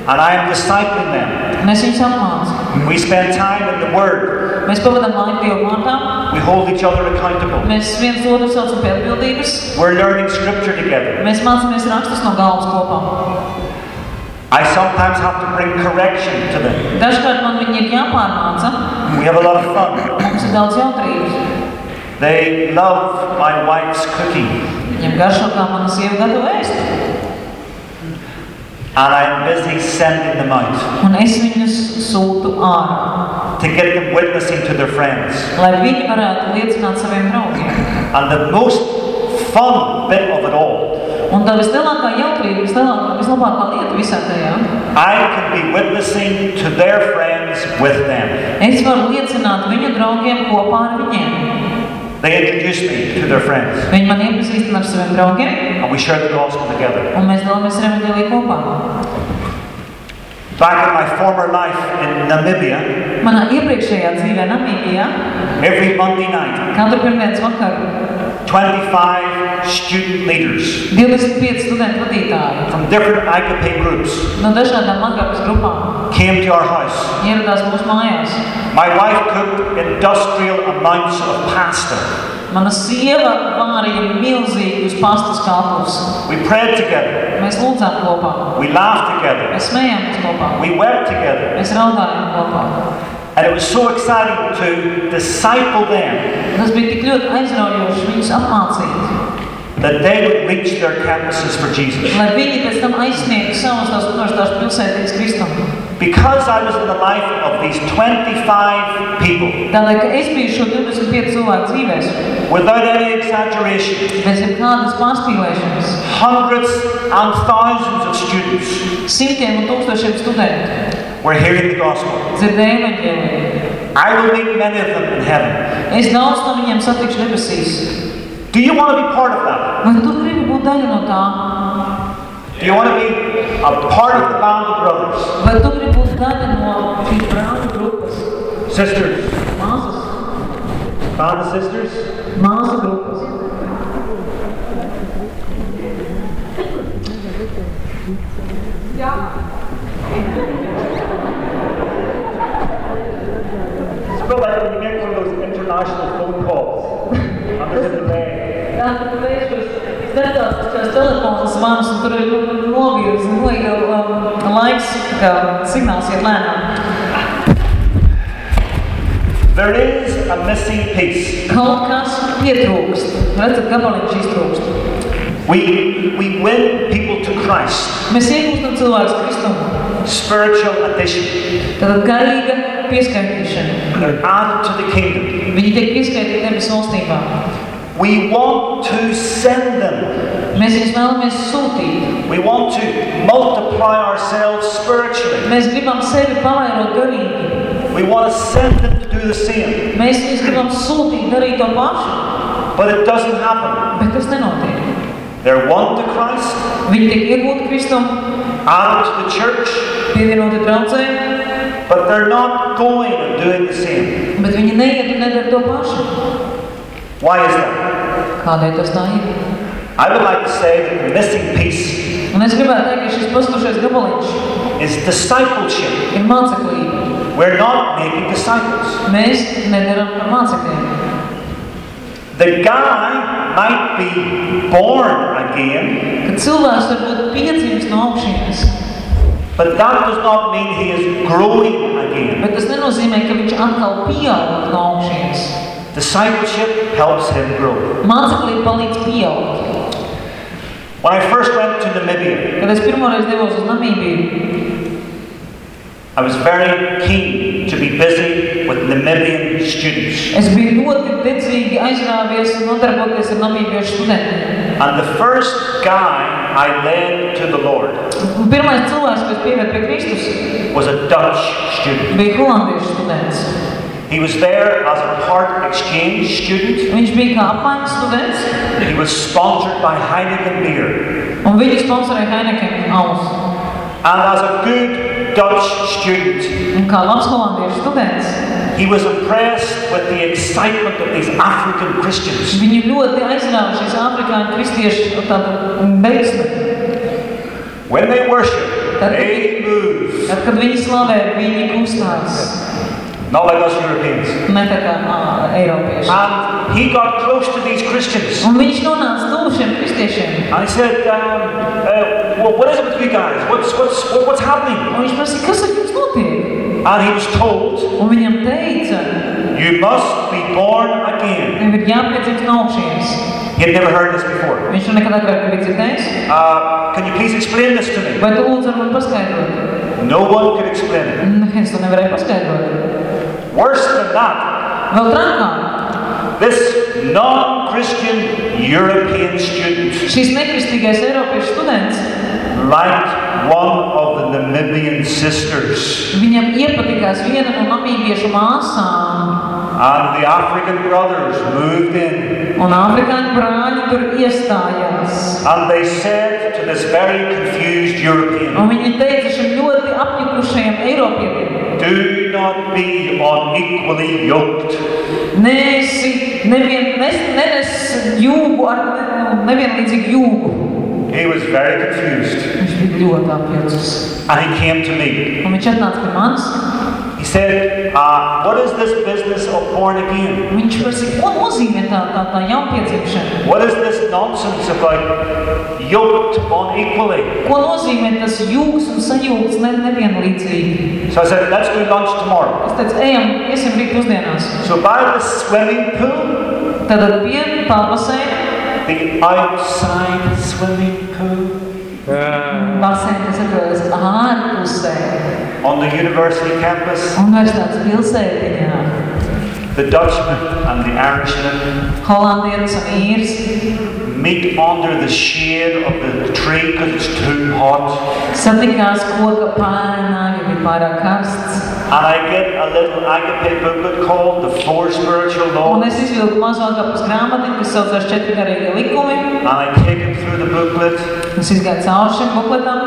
Speaker 2: and I am discipling them.
Speaker 3: Un es viņus apmācu.
Speaker 2: We spend time in the Word.
Speaker 3: Mēs pavadām laiku Dieva vārtā,
Speaker 2: We hold each other accountable.
Speaker 3: mēs viens otru saucam pie atbildības,
Speaker 2: We're learning Scripture together.
Speaker 3: mēs mācāmies rakstus no galvas kopā.
Speaker 2: I sometimes have to bring correction to them.
Speaker 3: Dažkārt man viņi ir jāpārmāca,
Speaker 2: We have a lot of fun.
Speaker 3: mums ir daudz jautrības.
Speaker 2: They love my wife's cooking,
Speaker 3: Viņam garšo, kā mana sieva gatavo ēst.
Speaker 2: and I'm busy sending them out
Speaker 3: Un es viņus sūtu ārā,
Speaker 2: to get them witnessing to their friends.
Speaker 3: lai viņi varētu liecināt saviem draugiem.
Speaker 2: And the most fun bit of it all,
Speaker 3: Un tā vislielākā jautrība, vislielākā, vislabākā lieta visā tajā,
Speaker 2: I can be witnessing to their friends with them.
Speaker 3: es varu liecināt viņu draugiem kopā ar viņiem.
Speaker 2: They introduce me to their friends,
Speaker 3: Viņi man iepazīstina ar saviem draugiem,
Speaker 2: and we share the gospel together.
Speaker 3: un mēs dalāmies ar evaņģēliju kopā.
Speaker 2: Back in my former life in Namibia,
Speaker 3: Manā iepriekšējā dzīvē Namībijā
Speaker 2: every Monday night,
Speaker 3: katru pirmdienas vakaru
Speaker 2: 25 student leaders
Speaker 3: 25 studentu vadītāji
Speaker 2: from different agape groups
Speaker 3: no dažādām agāpas grupām
Speaker 2: came to our house.
Speaker 3: ieradās mūsu mājās.
Speaker 2: My wife cooked industrial amounts of pasta.
Speaker 3: Mana sieva vārīja milzīgus pastas kāpus.
Speaker 2: We prayed together.
Speaker 3: Mēs lūdzām kopā,
Speaker 2: We laughed together.
Speaker 3: mēs smējāmies kopā,
Speaker 2: We wept together.
Speaker 3: mēs raudājām kopā.
Speaker 2: And it was so exciting to disciple them
Speaker 3: Tas bija tik ļoti aizraujoši viņus apmācīt,
Speaker 2: that they would reach their campuses for Jesus.
Speaker 3: lai viņi pēc tam aizsniegtu savus tās universitātes pilsētīgas Kristum.
Speaker 2: Because I was in the life of these 25 people,
Speaker 3: Tādēļ, ka es biju šo 25 cilvēku dzīvēs,
Speaker 2: without any exaggeration,
Speaker 3: bez jebkādas pārspīlēšanas,
Speaker 2: hundreds and thousands of students
Speaker 3: simtiem un tūkstošiem studentu
Speaker 2: were hearing the gospel.
Speaker 3: dzirdēja evaņģēliju.
Speaker 2: I will meet many of them in heaven.
Speaker 3: Es daudz no viņiem satikšu debesīs.
Speaker 2: Do you want to be part of that?
Speaker 3: Vai tu gribi būt daļa no tā?
Speaker 2: Do you want to be a part of the band of brothers?
Speaker 3: Vai tu gribi būt daļa no šīs brāļu grupas?
Speaker 2: Sisters,
Speaker 3: Māsas,
Speaker 2: band of sisters?
Speaker 3: māsu grupas.
Speaker 2: It's a bit like when you make one of those international phone calls and there's a delay.
Speaker 3: Jā, tu vēršos starptautiskās telefonas zvanus, un tur ir nu, novirzi, nu, ir um, laiks, kā signāls iet lēnām.
Speaker 2: There is a missing piece.
Speaker 3: Kaut kas pietrūkst. Redzat, gabaliņš iztrūkst.
Speaker 2: We, we win people to Christ.
Speaker 3: Mēs iegūstam cilvēkus Kristumu.
Speaker 2: Spiritual addition.
Speaker 3: Tad garīga pieskaitīšana.
Speaker 2: They're added to the kingdom.
Speaker 3: Viņi tiek pieskaitīti debesu valstībā.
Speaker 2: We want to send them.
Speaker 3: Mēs viņus vēlamies sūtīt.
Speaker 2: We want to multiply ourselves spiritually.
Speaker 3: Mēs gribam sevi pavairot garīgi.
Speaker 2: We want to send them to do the same.
Speaker 3: Mēs viņus gribam sūtīt, darīt to pašu.
Speaker 2: But it doesn't happen.
Speaker 3: Bet tas nenotiek.
Speaker 2: They're won to Christ,
Speaker 3: Viņi tiek iegūti Kristum,
Speaker 2: added to the church,
Speaker 3: pievienoti draudzē,
Speaker 2: but they're not going and doing the same.
Speaker 3: bet viņi neiet un nedara to pašu.
Speaker 2: Why is that?
Speaker 3: Kādēļ tas tā ir?
Speaker 2: I would like to say that the missing piece
Speaker 3: Un es gribētu teikt, ka šis pastušais gabaliņš
Speaker 2: is discipleship.
Speaker 3: ir māceklība.
Speaker 2: We're not making disciples.
Speaker 3: Mēs nedaram par mācekļiem.
Speaker 2: The guy might be born again,
Speaker 3: Kad cilvēks var būt piedzimis no augšienes,
Speaker 2: but that does not mean he is growing again.
Speaker 3: bet tas nenozīmē, ka viņš atkal pieaug no augšienes.
Speaker 2: Discipleship helps him grow.
Speaker 3: Māceklība palīdz pieaugt.
Speaker 2: When I first went to Namibia,
Speaker 3: Kad es pirmoreiz devos uz Namībiju,
Speaker 2: I was very keen to be busy with Namibian students.
Speaker 3: es biju ļoti dedzīgi aizrāvies un nodarboties ar Namībiešu studentiem.
Speaker 2: And the first guy I led to the Lord
Speaker 3: Pirmais cilvēks, kas pievērta pie Kristus,
Speaker 2: was a Dutch student.
Speaker 3: bija holandiešu students.
Speaker 2: He was there as a part exchange student.
Speaker 3: Viņš bija kā apmaiņas students,
Speaker 2: He was sponsored by Heineken beer.
Speaker 3: un viņu sponsorēja Heineken alus.
Speaker 2: And as a good Dutch student,
Speaker 3: Un kā labs holandiešu students,
Speaker 2: he was impressed with the excitement of these African Christians.
Speaker 3: viņu ļoti aizrāva šīs afrikāņu kristiešu tāda beigsta.
Speaker 2: When they worship, they move.
Speaker 3: Tad, kad viņi slavē, viņi kustās.
Speaker 2: Not like us Europeans.
Speaker 3: Ne tā kā ā, Eiropieši.
Speaker 2: And he got close to these Christians.
Speaker 3: Un viņš nonāca tuvu šiem kristiešiem.
Speaker 2: And he said, um, uh, well, what is it with you guys? What's, what's, what's happening?
Speaker 3: Un viņš prasīja, kas ar jums notiek?
Speaker 2: And he was told,
Speaker 3: Un viņam teica,
Speaker 2: you must be born again.
Speaker 3: tev ir jāpiedzimst no augšienes.
Speaker 2: He had never heard this before.
Speaker 3: Viņš to nekad agrāk nebija dzirdējis.
Speaker 2: Uh, can you please explain this to me?
Speaker 3: Vai tu lūdzu man paskaidrot?
Speaker 2: No one could explain it.
Speaker 3: Neviens to nevarēja paskaidrot.
Speaker 2: Worse than that,
Speaker 3: Vēl trakāk.
Speaker 2: this non-Christian European student
Speaker 3: Šis nekristīgais Eiropiešu students,
Speaker 2: liked one of the Namibian sisters.
Speaker 3: viņam iepatikās viena no namībiešu māsām.
Speaker 2: And the African brothers moved in.
Speaker 3: Un afrikāņu brāļi tur iestājās.
Speaker 2: And they said to this very confused European,
Speaker 3: Un viņi teica šim ļoti apjukušajam Eiropietim,
Speaker 2: Do not be unequally yoked.
Speaker 3: nesi, nevien, nes, nenes jūgu ar ne- nevienlīdzīgu jūgu.
Speaker 2: He was very confused.
Speaker 3: Viņš bija ļoti apjucis.
Speaker 2: And he came to me.
Speaker 3: Un viņš atnāca pie manis.
Speaker 2: He said, uh, What is this business of born again?
Speaker 3: un Viņš prasīja, ko nozīmē tā, tā, tā jaunpiedzimšana?
Speaker 2: What is this nonsense about yoked unequally?
Speaker 3: Ko nozīmē tas jūgs un sajūgs ne, nevienlīdzīgi?
Speaker 2: So I said, Let's do lunch tomorrow.
Speaker 3: Es teicu, ejam, iesim rīt pusdienās.
Speaker 2: So by the swimming pool,
Speaker 3: Tad pie pārbasēna,
Speaker 2: the outside swimming pool,
Speaker 3: basēna, kas atrodas ārpusē,
Speaker 2: on the university campus,
Speaker 3: universitātes pilsētiņā,
Speaker 2: the Dutchman and the Irishman
Speaker 3: holandietis un īrs,
Speaker 2: meet under the shade of the tree because it's too hot.
Speaker 3: satikās koka pārnā, jo bija pārāk karsts.
Speaker 2: And I get a little agape booklet called The Four Spiritual Laws.
Speaker 3: Un es izvilku mazo atkapas grāmatiņu, kas saucās četri garīgi likumi.
Speaker 2: And I take him through the booklet.
Speaker 3: Es izgāju cauri šim bukletam.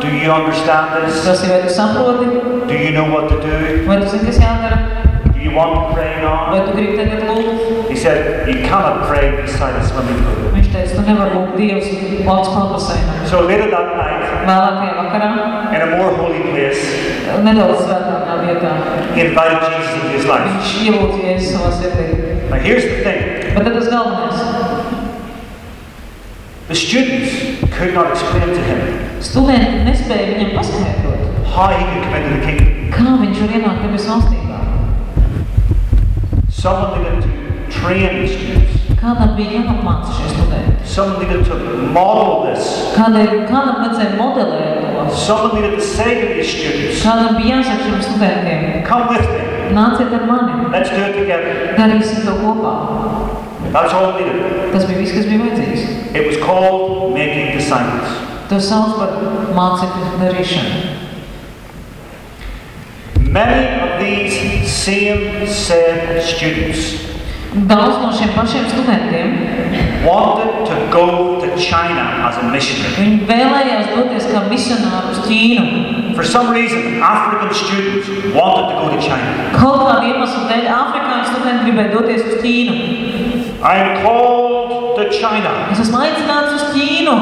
Speaker 2: Do you understand this?
Speaker 3: prasīju, vai tu saproti,
Speaker 2: Do you know what to do?
Speaker 3: vai tu zini, kas jādara,
Speaker 2: Do you want to pray now?
Speaker 3: vai tu gribi tagad lūgt.
Speaker 2: He said, You cannot pray beside a swimming pool.
Speaker 3: Viņš teica, tu nevari lūgt Dievs lauks pārbasēnā.
Speaker 2: So later that night,
Speaker 3: Vēlākajā vakarā,
Speaker 2: in a more holy place,
Speaker 3: nedaudz svētākā vietā,
Speaker 2: he invited Jesus into his life.
Speaker 3: viņš ielūdz Jēzus savā sirdī.
Speaker 2: Now here's the thing.
Speaker 3: Bet tad tas galvenais.
Speaker 2: The students could not explain to him
Speaker 3: Studenti nespēja viņam paskaidrot,
Speaker 2: how he could come into the kingdom.
Speaker 3: kā viņš var ienākt debesu valstībā.
Speaker 2: Someone needed to train the students.
Speaker 3: Kādam bija jāapmāca šie studenti.
Speaker 2: Someone needed to model this.
Speaker 3: Kādam, kādam vajadzēja modelēt to.
Speaker 2: Someone needed to say to these students,
Speaker 3: Kādam bija jāsaka šiem studentiem,
Speaker 2: come with me.
Speaker 3: nāciet ar mani,
Speaker 2: Let's do it together.
Speaker 3: darīsim to kopā.
Speaker 2: That's all needed.
Speaker 3: Tas bija viss, kas bija vajadzīgs.
Speaker 2: It was called making disciples.
Speaker 3: To sauc par mācekļu darīšanu.
Speaker 2: Many of these same said students
Speaker 3: Daudz no šiem pašiem studentiem
Speaker 2: wanted to go to China as a missionary.
Speaker 3: viņi vēlējās doties kā misionāri uz Ķīnu.
Speaker 2: For some reason, African students wanted to go to China.
Speaker 3: Kaut kāda iemesla dēļ afrikāņu studenti gribēja doties uz Ķīnu.
Speaker 2: I am called to China.
Speaker 3: Es esmu aicināts uz Ķīnu.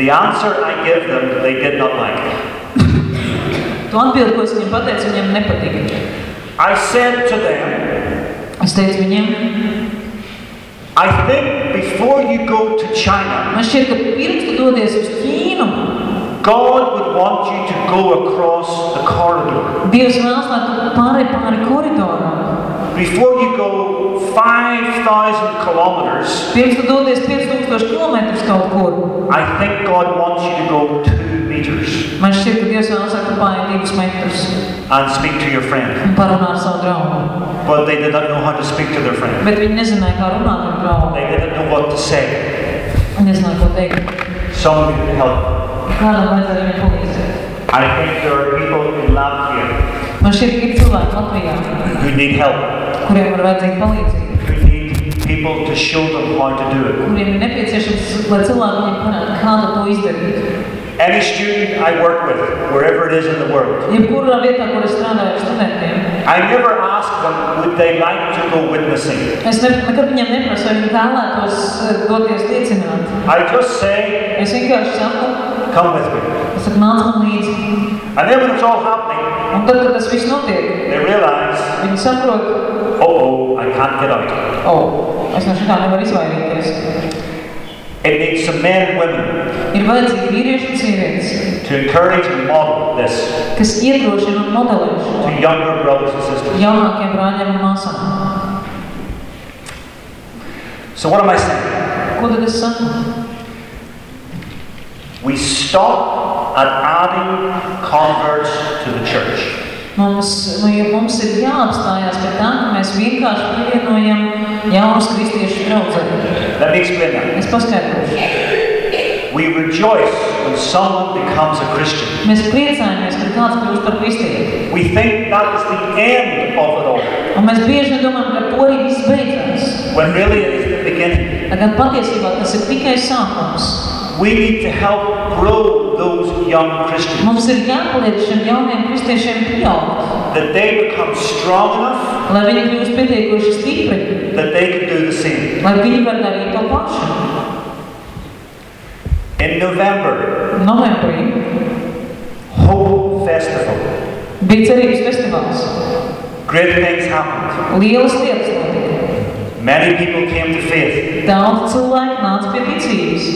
Speaker 2: The answer I give them, they did not like.
Speaker 3: To atbildi, ko es viņiem pateicu, viņiem nepatika.
Speaker 2: I said to them,
Speaker 3: Es teicu viņiem,
Speaker 2: I think before you go to China,
Speaker 3: man šķiet, ka pirms tu dodies uz Ķīnu,
Speaker 2: God would want you to go across the corridor.
Speaker 3: Dievs vēlas, lai tu pārēj pāri koridoram.
Speaker 2: Before you go 5,000 kilometers,
Speaker 3: Pirms tu dodies 5000 km kaut kur,
Speaker 2: I think God wants you to go two meters
Speaker 3: man šķiet, ka Dievs tu pārēj divus metrus
Speaker 2: and speak to your friend.
Speaker 3: un parunā ar savu draugu.
Speaker 2: But they did not know how to speak to their friend.
Speaker 3: Bet viņi nezināja, kā runāt ar draugu.
Speaker 2: They didn't know what to say.
Speaker 3: Nezināja, ko teikt.
Speaker 2: Someone needed help.
Speaker 3: Kādam vajadzēja viņam palīdzēt.
Speaker 2: I think there are people in Latvia
Speaker 3: Man šķiet, ka ir cilvēki Latvijā,
Speaker 2: who need help,
Speaker 3: kuriem palīdzība.
Speaker 2: who need people to show them how to do it.
Speaker 3: Kuriem ir nepieciešams, lai cilvēki viņiem parāda, kā to izdarīt.
Speaker 2: Any student I work with, wherever it is in the world,
Speaker 3: Jebkurā vietā, kur es strādāju ar studentiem,
Speaker 2: I never ask them, would they like to go witnessing?
Speaker 3: es ne, nekad viņiem neprasu, vai viņi vēlētos eh, doties liecināt.
Speaker 2: I just say,
Speaker 3: Es vienkārši saku,
Speaker 2: come with me.
Speaker 3: es saku, nāc man līdzi.
Speaker 2: And then when it's all happening,
Speaker 3: Un tad, kad tas viss notiek,
Speaker 2: they realize,
Speaker 3: viņi saprot,
Speaker 2: oh, oh, I can't get out.
Speaker 3: o, oh, es no šitā nevaru izvairīties.
Speaker 2: It needs some men and women
Speaker 3: Ir vajadzīgi vīrieši un sievietes,
Speaker 2: to encourage and model this
Speaker 3: kas iedrošina un modelē šo
Speaker 2: to younger brothers and sisters.
Speaker 3: jaunākiem brāļiem un māsām.
Speaker 2: So what am I saying?
Speaker 3: Ko tad es saku?
Speaker 2: We stop at adding converts to the church.
Speaker 3: Mums, nu, ja mums ir jāapstājās pie tā, ka mēs vienkārši pievienojam jaunus kristiešu
Speaker 2: that.
Speaker 3: Es paskaidrošu.
Speaker 2: We rejoice when someone becomes a Christian.
Speaker 3: Mēs priecājamies, kad kāds kļūst par kristieti.
Speaker 2: We think that is the end of it all,
Speaker 3: Un mēs bieži domājam, ka to arī viss beidzās.
Speaker 2: when really it is the beginning.
Speaker 3: Lai Gan patiesībā tas ir tikai sākums.
Speaker 2: We need to help grow those young Christians,
Speaker 3: Mums ir jāpalīdz šiem jauniem kristiešiem
Speaker 2: that they become strong enough
Speaker 3: lai viņi kļūst pietiekoši stipri,
Speaker 2: that they can do the same.
Speaker 3: lai viņi var darīt to pašu.
Speaker 2: In November,
Speaker 3: Novembrī
Speaker 2: Hope Festival,
Speaker 3: bija cerības festivāls.
Speaker 2: great things happened.
Speaker 3: Lielas lietas notika.
Speaker 2: Many people came to faith.
Speaker 3: Daudz cilvēku nāca pie ticības.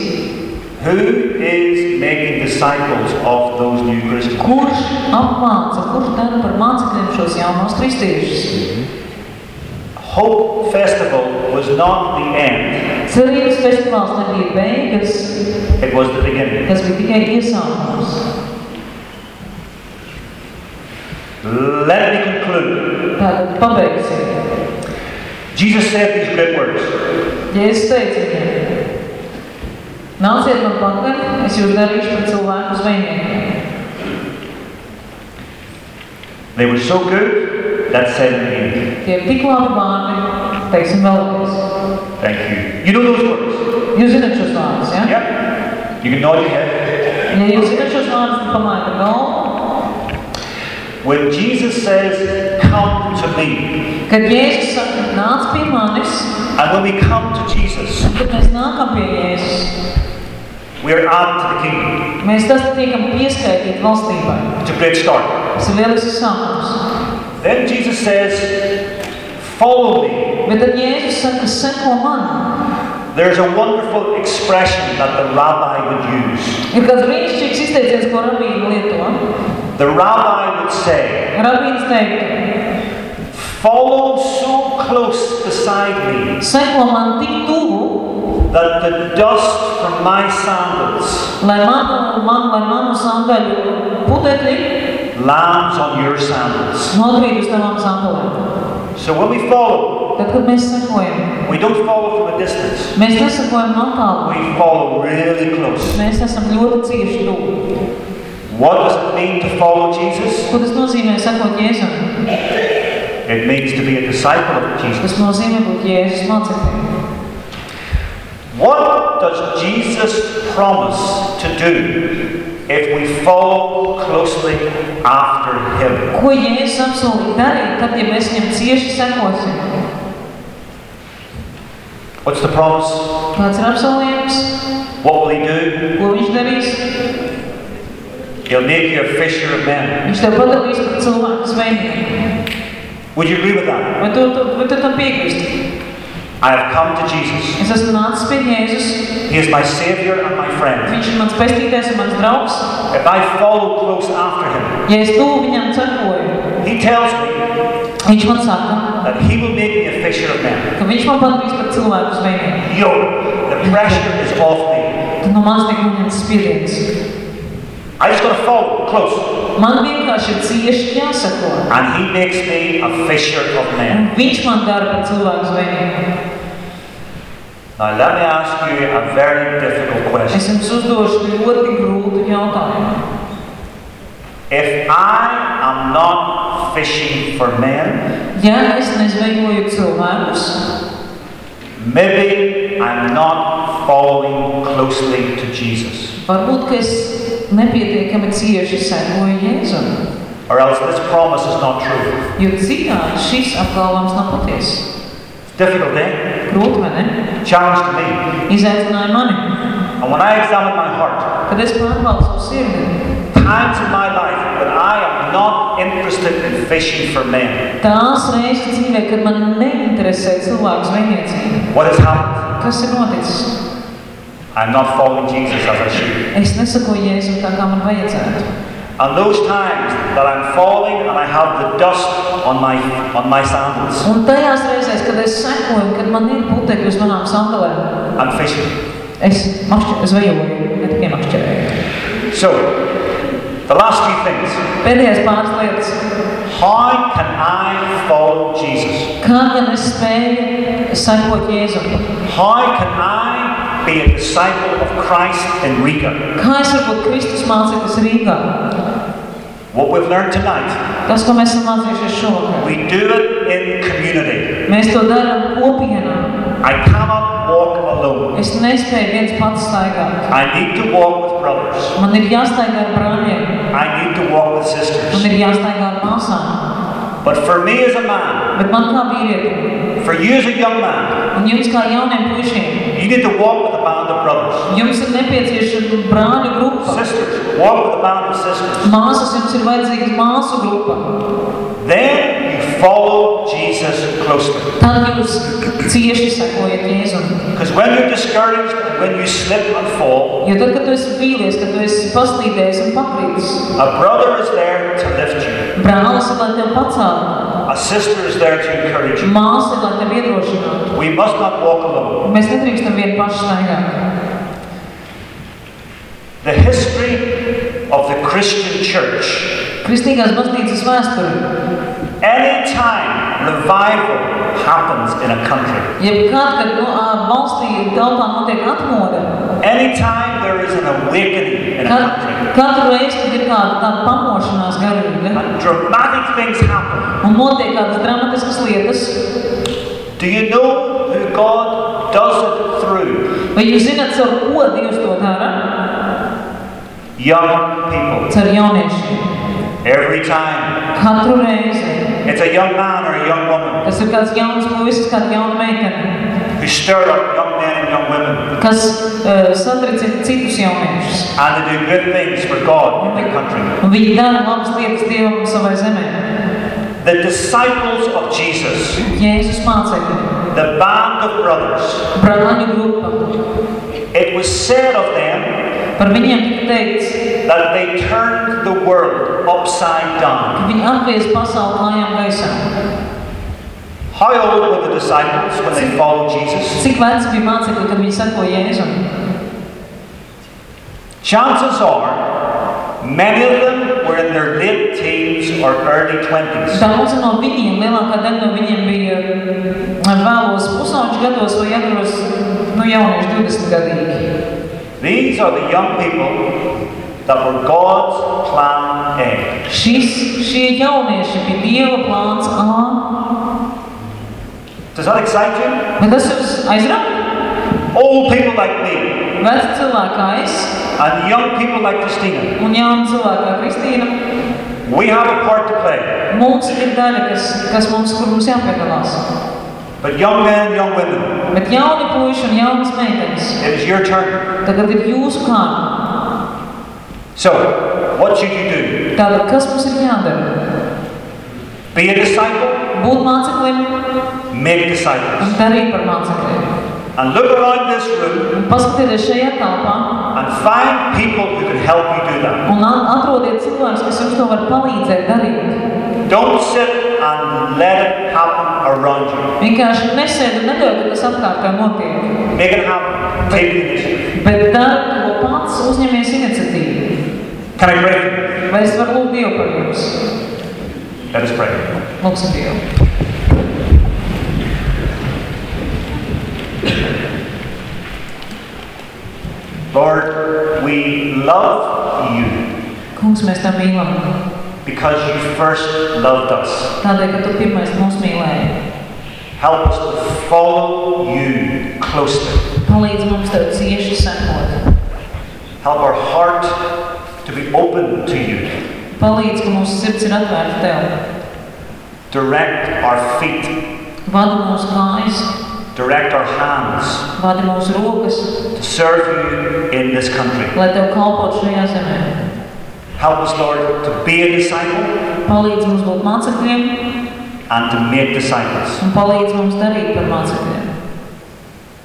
Speaker 2: Who is making disciples of those new Christians?
Speaker 3: Kurš apmāca, kurš dara par mācekļiem šos jaunos kristiešus? Mhm.
Speaker 2: Hope Festival was not the end,
Speaker 3: Cerības festivāls nebija beigas,
Speaker 2: it was the beginning.
Speaker 3: tas bija tikai iesākums.
Speaker 2: Let me conclude.
Speaker 3: Tātad pabeigsim.
Speaker 2: Jesus said these great words
Speaker 3: Jēzus teica viņiem, nāciet man pakaļ, es jūs darīšu par cilvēku zvejniekiem.
Speaker 2: They were so good, that said again.
Speaker 3: Tie ir tik labi vārdi, teiksim vēlreiz.
Speaker 2: Thank you. You know those words?
Speaker 3: Jūs zināt šos vārdus, ja?
Speaker 2: Yeah? You can nod your head.
Speaker 3: Ja jūs zināt šos vārdus, tad pamājiet ar galvu.
Speaker 2: When Jesus says, Come to me,
Speaker 3: Kad Jēzus saka, nāc pie manis,
Speaker 2: and when we come to Jesus,
Speaker 3: tad mēs nākam pie Jēzus.
Speaker 2: We are added to the kingdom.
Speaker 3: Mēs tas tiekam pieskaitīti valstībai.
Speaker 2: It's a great start.
Speaker 3: Tas ir lielisks sākums.
Speaker 2: Then Jesus says, Follow me.
Speaker 3: Bet tad Jēzus saka, seko man.
Speaker 2: There's a wonderful expression that the rabbi would use.
Speaker 3: Ir kāds brīnišķīgs izteiciens, ko rabīni lieto.
Speaker 2: The rabbi would say,
Speaker 3: Rabīns teiktu,
Speaker 2: Follow so close beside me
Speaker 3: Seko man tik tuvu,
Speaker 2: that the dust from my sandals
Speaker 3: lai manu, man, lai manu sandaļu putekļi
Speaker 2: lands on your sandals.
Speaker 3: nokrīt uz tavām sandalēm.
Speaker 2: So when we follow,
Speaker 3: Tad, kad mēs sekojam,
Speaker 2: we don't follow from a distance.
Speaker 3: mēs nesakojam no tālu.
Speaker 2: We follow really close.
Speaker 3: Mēs esam ļoti cieši tuvu.
Speaker 2: What does it mean to follow Jesus?
Speaker 3: Ko tas nozīmē sekot Jēzum?
Speaker 2: It means to be a disciple of Jesus.
Speaker 3: Tas nozīmē būt Jēzus mācekļiem.
Speaker 2: What does Jesus promise to do if we follow closely after him?
Speaker 3: Ko Jēzus apsolīja darīt, tad, ja mēs viņam cieši sekosim?
Speaker 2: What's the promise?
Speaker 3: Kāds ir apsolījums?
Speaker 2: What will he do?
Speaker 3: Ko viņš darīs?
Speaker 2: He'll make you a fisher of men.
Speaker 3: Viņš tev padalīs par cilvēku zvejnieku.
Speaker 2: Would you agree with that?
Speaker 3: Vai tu, tu, vai tu tam piekrīsti?
Speaker 2: I have come to Jesus.
Speaker 3: Es esmu nācis pie Jēzus.
Speaker 2: He is my Savior and my friend.
Speaker 3: Viņš ir mans pestītājs un mans draugs.
Speaker 2: If I follow close after him,
Speaker 3: Ja es tuvu viņam sekoju,
Speaker 2: he tells me
Speaker 3: viņš man saka,
Speaker 2: that he will make me a fisher of men.
Speaker 3: ka viņš man padarīs par cilvēku zvejnieku.
Speaker 2: Yo, the pressure is off me.
Speaker 3: Tad no manis tiek noņemts spiediens.
Speaker 2: I just got to follow close.
Speaker 3: Man vienkārši ir cieši jāsako.
Speaker 2: And he makes me a fisher of men.
Speaker 3: Un viņš man dara par cilvēku zvejnieku.
Speaker 2: Now, let me ask you a very difficult question.
Speaker 3: Es jums uzdošu ļoti grūtu jautājumu.
Speaker 2: If I am not fishing for men,
Speaker 3: Ja es nezvejoju cilvēkus,
Speaker 2: maybe I'm not following closely to Jesus.
Speaker 3: varbūt, ka es nepietiekami cieši sekoju Jēzum.
Speaker 2: Or else this promise is not true.
Speaker 3: Jo citādi šis apgalvojums nav patiess.
Speaker 2: It's difficult, eh?
Speaker 3: Grūti, vai ne?
Speaker 2: Challenge to me.
Speaker 3: Izaicināja mani,
Speaker 2: And when I examine my heart,
Speaker 3: kad es pārbaudu savu sirdi.
Speaker 2: times in my life when I am not interested in fishing for men,
Speaker 3: Tās reizes dzīvē, kad man neinteresē cilvēku zvejniecība.
Speaker 2: what has happened?
Speaker 3: Kas ir noticis?
Speaker 2: I'm not following Jesus as I should.
Speaker 3: Es nesakoju Jēzum tā, kā man vajadzētu.
Speaker 2: And those times that I'm falling and I have the dust on my on my sandals,
Speaker 3: Un tajās reizēs, kad es sekoju, kad man ir putekļi uz manām sandalēm,
Speaker 2: I'm fishing.
Speaker 3: es makšķe, zvejoju, ne tikai makšķerēju.
Speaker 2: So, the last few things.
Speaker 3: Pēdējais pāris lietas.
Speaker 2: How can I follow Jesus?
Speaker 3: Kā gan es spēju sekot Jēzum?
Speaker 2: How can I be a disciple of Christ in Riga?
Speaker 3: Kā es varu būt Kristus māceklis Rīgā?
Speaker 2: What we've learned tonight,
Speaker 3: Tas, ko mēs esam mācījušies šovakar.
Speaker 2: we do it in community.
Speaker 3: Mēs to darām kopienā.
Speaker 2: I cannot walk alone.
Speaker 3: Es nespēju viens pats staigāt.
Speaker 2: I need to walk with brothers.
Speaker 3: Man ir jāstaigā ar brāļiem,
Speaker 2: I need to walk with
Speaker 3: man
Speaker 2: sisters.
Speaker 3: ir jāstaigā ar māsām.
Speaker 2: But for me as a man,
Speaker 3: Bet man kā vīrietim,
Speaker 2: for you as a young man,
Speaker 3: un jums kā jauniem puišiem,
Speaker 2: you need to walk with a band of brothers.
Speaker 3: jums ir nepieciešama brāļu grupa.
Speaker 2: Sisters, walk with a band of sisters.
Speaker 3: Māsas jums ir vajadzīga māsu grupa.
Speaker 2: Then you follow Jesus closely.
Speaker 3: Tad jūs cieši sekojat Jēzum.
Speaker 2: Because when you're discouraged, and when you slip and fall,
Speaker 3: Jo tad, kad tu esi vīlies, kad tu esi paslīdējis un pakrītis,
Speaker 2: a brother is there to lift you.
Speaker 3: Brālis lai tevi pacēltu,
Speaker 2: A sister is there to encourage you.
Speaker 3: māsa lai tevi iedrošinātu.
Speaker 2: We must not walk alone.
Speaker 3: Mēs nedrīkstam vien paši staigāt.
Speaker 2: The history of the Christian church,
Speaker 3: Kristīgās baznīcas vēsture.
Speaker 2: any time revival happens in a country,
Speaker 3: Jebkad, kad no, ā, valstī tautā notiek atmoda,
Speaker 2: any time there is an awakening in a
Speaker 3: kad,
Speaker 2: country,
Speaker 3: katru reizi, kad ir kāda, tāda pamošanās garīga
Speaker 2: and dramatic things happen,
Speaker 3: un notiek kādas dramatiskas lietas,
Speaker 2: do you know who God does it through?
Speaker 3: vai jūs zināt, caur ko Dievs to dara?
Speaker 2: Young people.
Speaker 3: Caur jauniešiem.
Speaker 2: Every time.
Speaker 3: Katru reizi.
Speaker 2: It's a young man or a young woman
Speaker 3: Tas ir kāds jauns puisis, kāda jauna meitene,
Speaker 2: who stir up young men and young women
Speaker 3: kas uh, satricina citus jauniešus.
Speaker 2: and they do good things for God in their country.
Speaker 3: Un viņi dara labas lietas Dievam un savai zemē.
Speaker 2: The disciples of Jesus,
Speaker 3: Jēzus mācekļi,
Speaker 2: the band of brothers,
Speaker 3: brāļu grupa.
Speaker 2: it was said of them
Speaker 3: Par viņiem tika teikts,
Speaker 2: that they turned the world upside down.
Speaker 3: ka viņi apvies pasauli kājām gaisā.
Speaker 2: How old were the disciples when they followed Jesus?
Speaker 3: Cik veci bija mācekļi, kad viņi seko Jēzum?
Speaker 2: Chances are, many of them were in their late teens or early 20s.
Speaker 3: Daudzi no viņiem, lielākā daļa no viņiem bija mm, vēlos pusauģu gados vai agros, nu, jaunieši 20 gadīgi.
Speaker 2: These are the young people that were God's plan A.
Speaker 3: Šis, šie jaunieši bija Dieva plāns A.
Speaker 2: Does that excite you?
Speaker 3: Vai tas jūs aizrauj?
Speaker 2: Old people like me
Speaker 3: Veci cilvēki kā es
Speaker 2: and young people like Christina,
Speaker 3: un jauni cilvēki kā Kristīna,
Speaker 2: we have a part to play.
Speaker 3: mums ir daļa, kas, kas mums, kur mums jāpiedalās.
Speaker 2: But young men, young women,
Speaker 3: Bet jauni puiši un jaunas meitenes,
Speaker 2: it is your turn.
Speaker 3: tagad ir jūsu kārta.
Speaker 2: So, what should you do?
Speaker 3: Tātad, kas mums ir jādara?
Speaker 2: Be a disciple,
Speaker 3: Būt māceklim
Speaker 2: make disciples.
Speaker 3: un darīt par mācekļiem.
Speaker 2: And look around this room
Speaker 3: Un paskatieties šajā telpā
Speaker 2: and find people who can help you do that.
Speaker 3: un a- atrodiet cilvēkus, kas jums to var palīdzēt darīt.
Speaker 2: Don't sit and let it happen around you.
Speaker 3: Vienkārši nesēdi un neļauj, ka tas apkārtā notiek.
Speaker 2: Make it happen. Take the initiative.
Speaker 3: Bet dari to pats, uzņemies iniciatīvu.
Speaker 2: Can I pray? for you?
Speaker 3: Vai es varu lūgt Dievu par jums?
Speaker 2: Let us pray.
Speaker 3: Lūksim Dievu.
Speaker 2: Lord, we love you
Speaker 3: Kungs, mēs tev mīlam.
Speaker 2: Because you first loved us.
Speaker 3: Tādēļ, ka tu pirmais mūs mīlēji.
Speaker 2: Help us to follow you closely.
Speaker 3: Palīdz mums tev cieši sekot.
Speaker 2: Help our heart to be open to you.
Speaker 3: Palīdz, ka mūsu sirds ir atvērta tev.
Speaker 2: Direct our feet.
Speaker 3: Vadi mūsu kājas,
Speaker 2: Direct our hands
Speaker 3: vadi mūsu rokas,
Speaker 2: to serve you in this country.
Speaker 3: lai tev kalpot šajā zemē.
Speaker 2: Help us, Lord, to be a disciple
Speaker 3: Palīdz mums būt mācekļiem
Speaker 2: and to make disciples.
Speaker 3: un palīdz mums darīt par mācekļiem.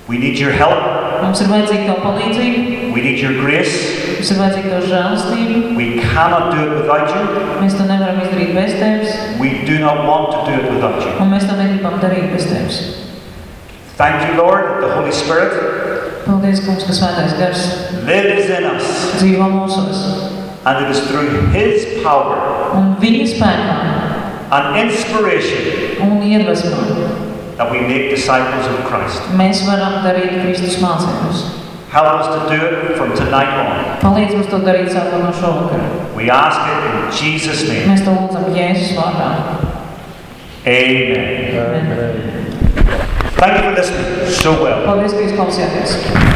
Speaker 2: We need your help.
Speaker 3: Mums ir vajadzīga tev palīdzība,
Speaker 2: We need your grace.
Speaker 3: mums ir vajadzīga tev žēlastība.
Speaker 2: We cannot do it without you.
Speaker 3: Mēs to nevaram izdarīt bez tevis,
Speaker 2: We do not want to do it without you.
Speaker 3: un mēs to negribam darīt bez tevis.
Speaker 2: Thank you, Lord, the Holy Spirit
Speaker 3: Paldies, kungs, ka svētais gars
Speaker 2: lives in us,
Speaker 3: dzīvo mūsos.
Speaker 2: And it is through His power
Speaker 3: Un viņa spēkā
Speaker 2: and inspiration
Speaker 3: un iedvesmā
Speaker 2: that we make disciples of Christ.
Speaker 3: mēs varam darīt Kristus mācekļus.
Speaker 2: Help us to do it from tonight on.
Speaker 3: Palīdz mums to darīt sākot no šovakara.
Speaker 2: We ask it in Jesus' name.
Speaker 3: Mēs to lūdzam Jēzus vārdā.
Speaker 2: Amen.
Speaker 3: Amen.
Speaker 2: Thank you for listening so well.
Speaker 3: Paldies, ka jūs klausījāties.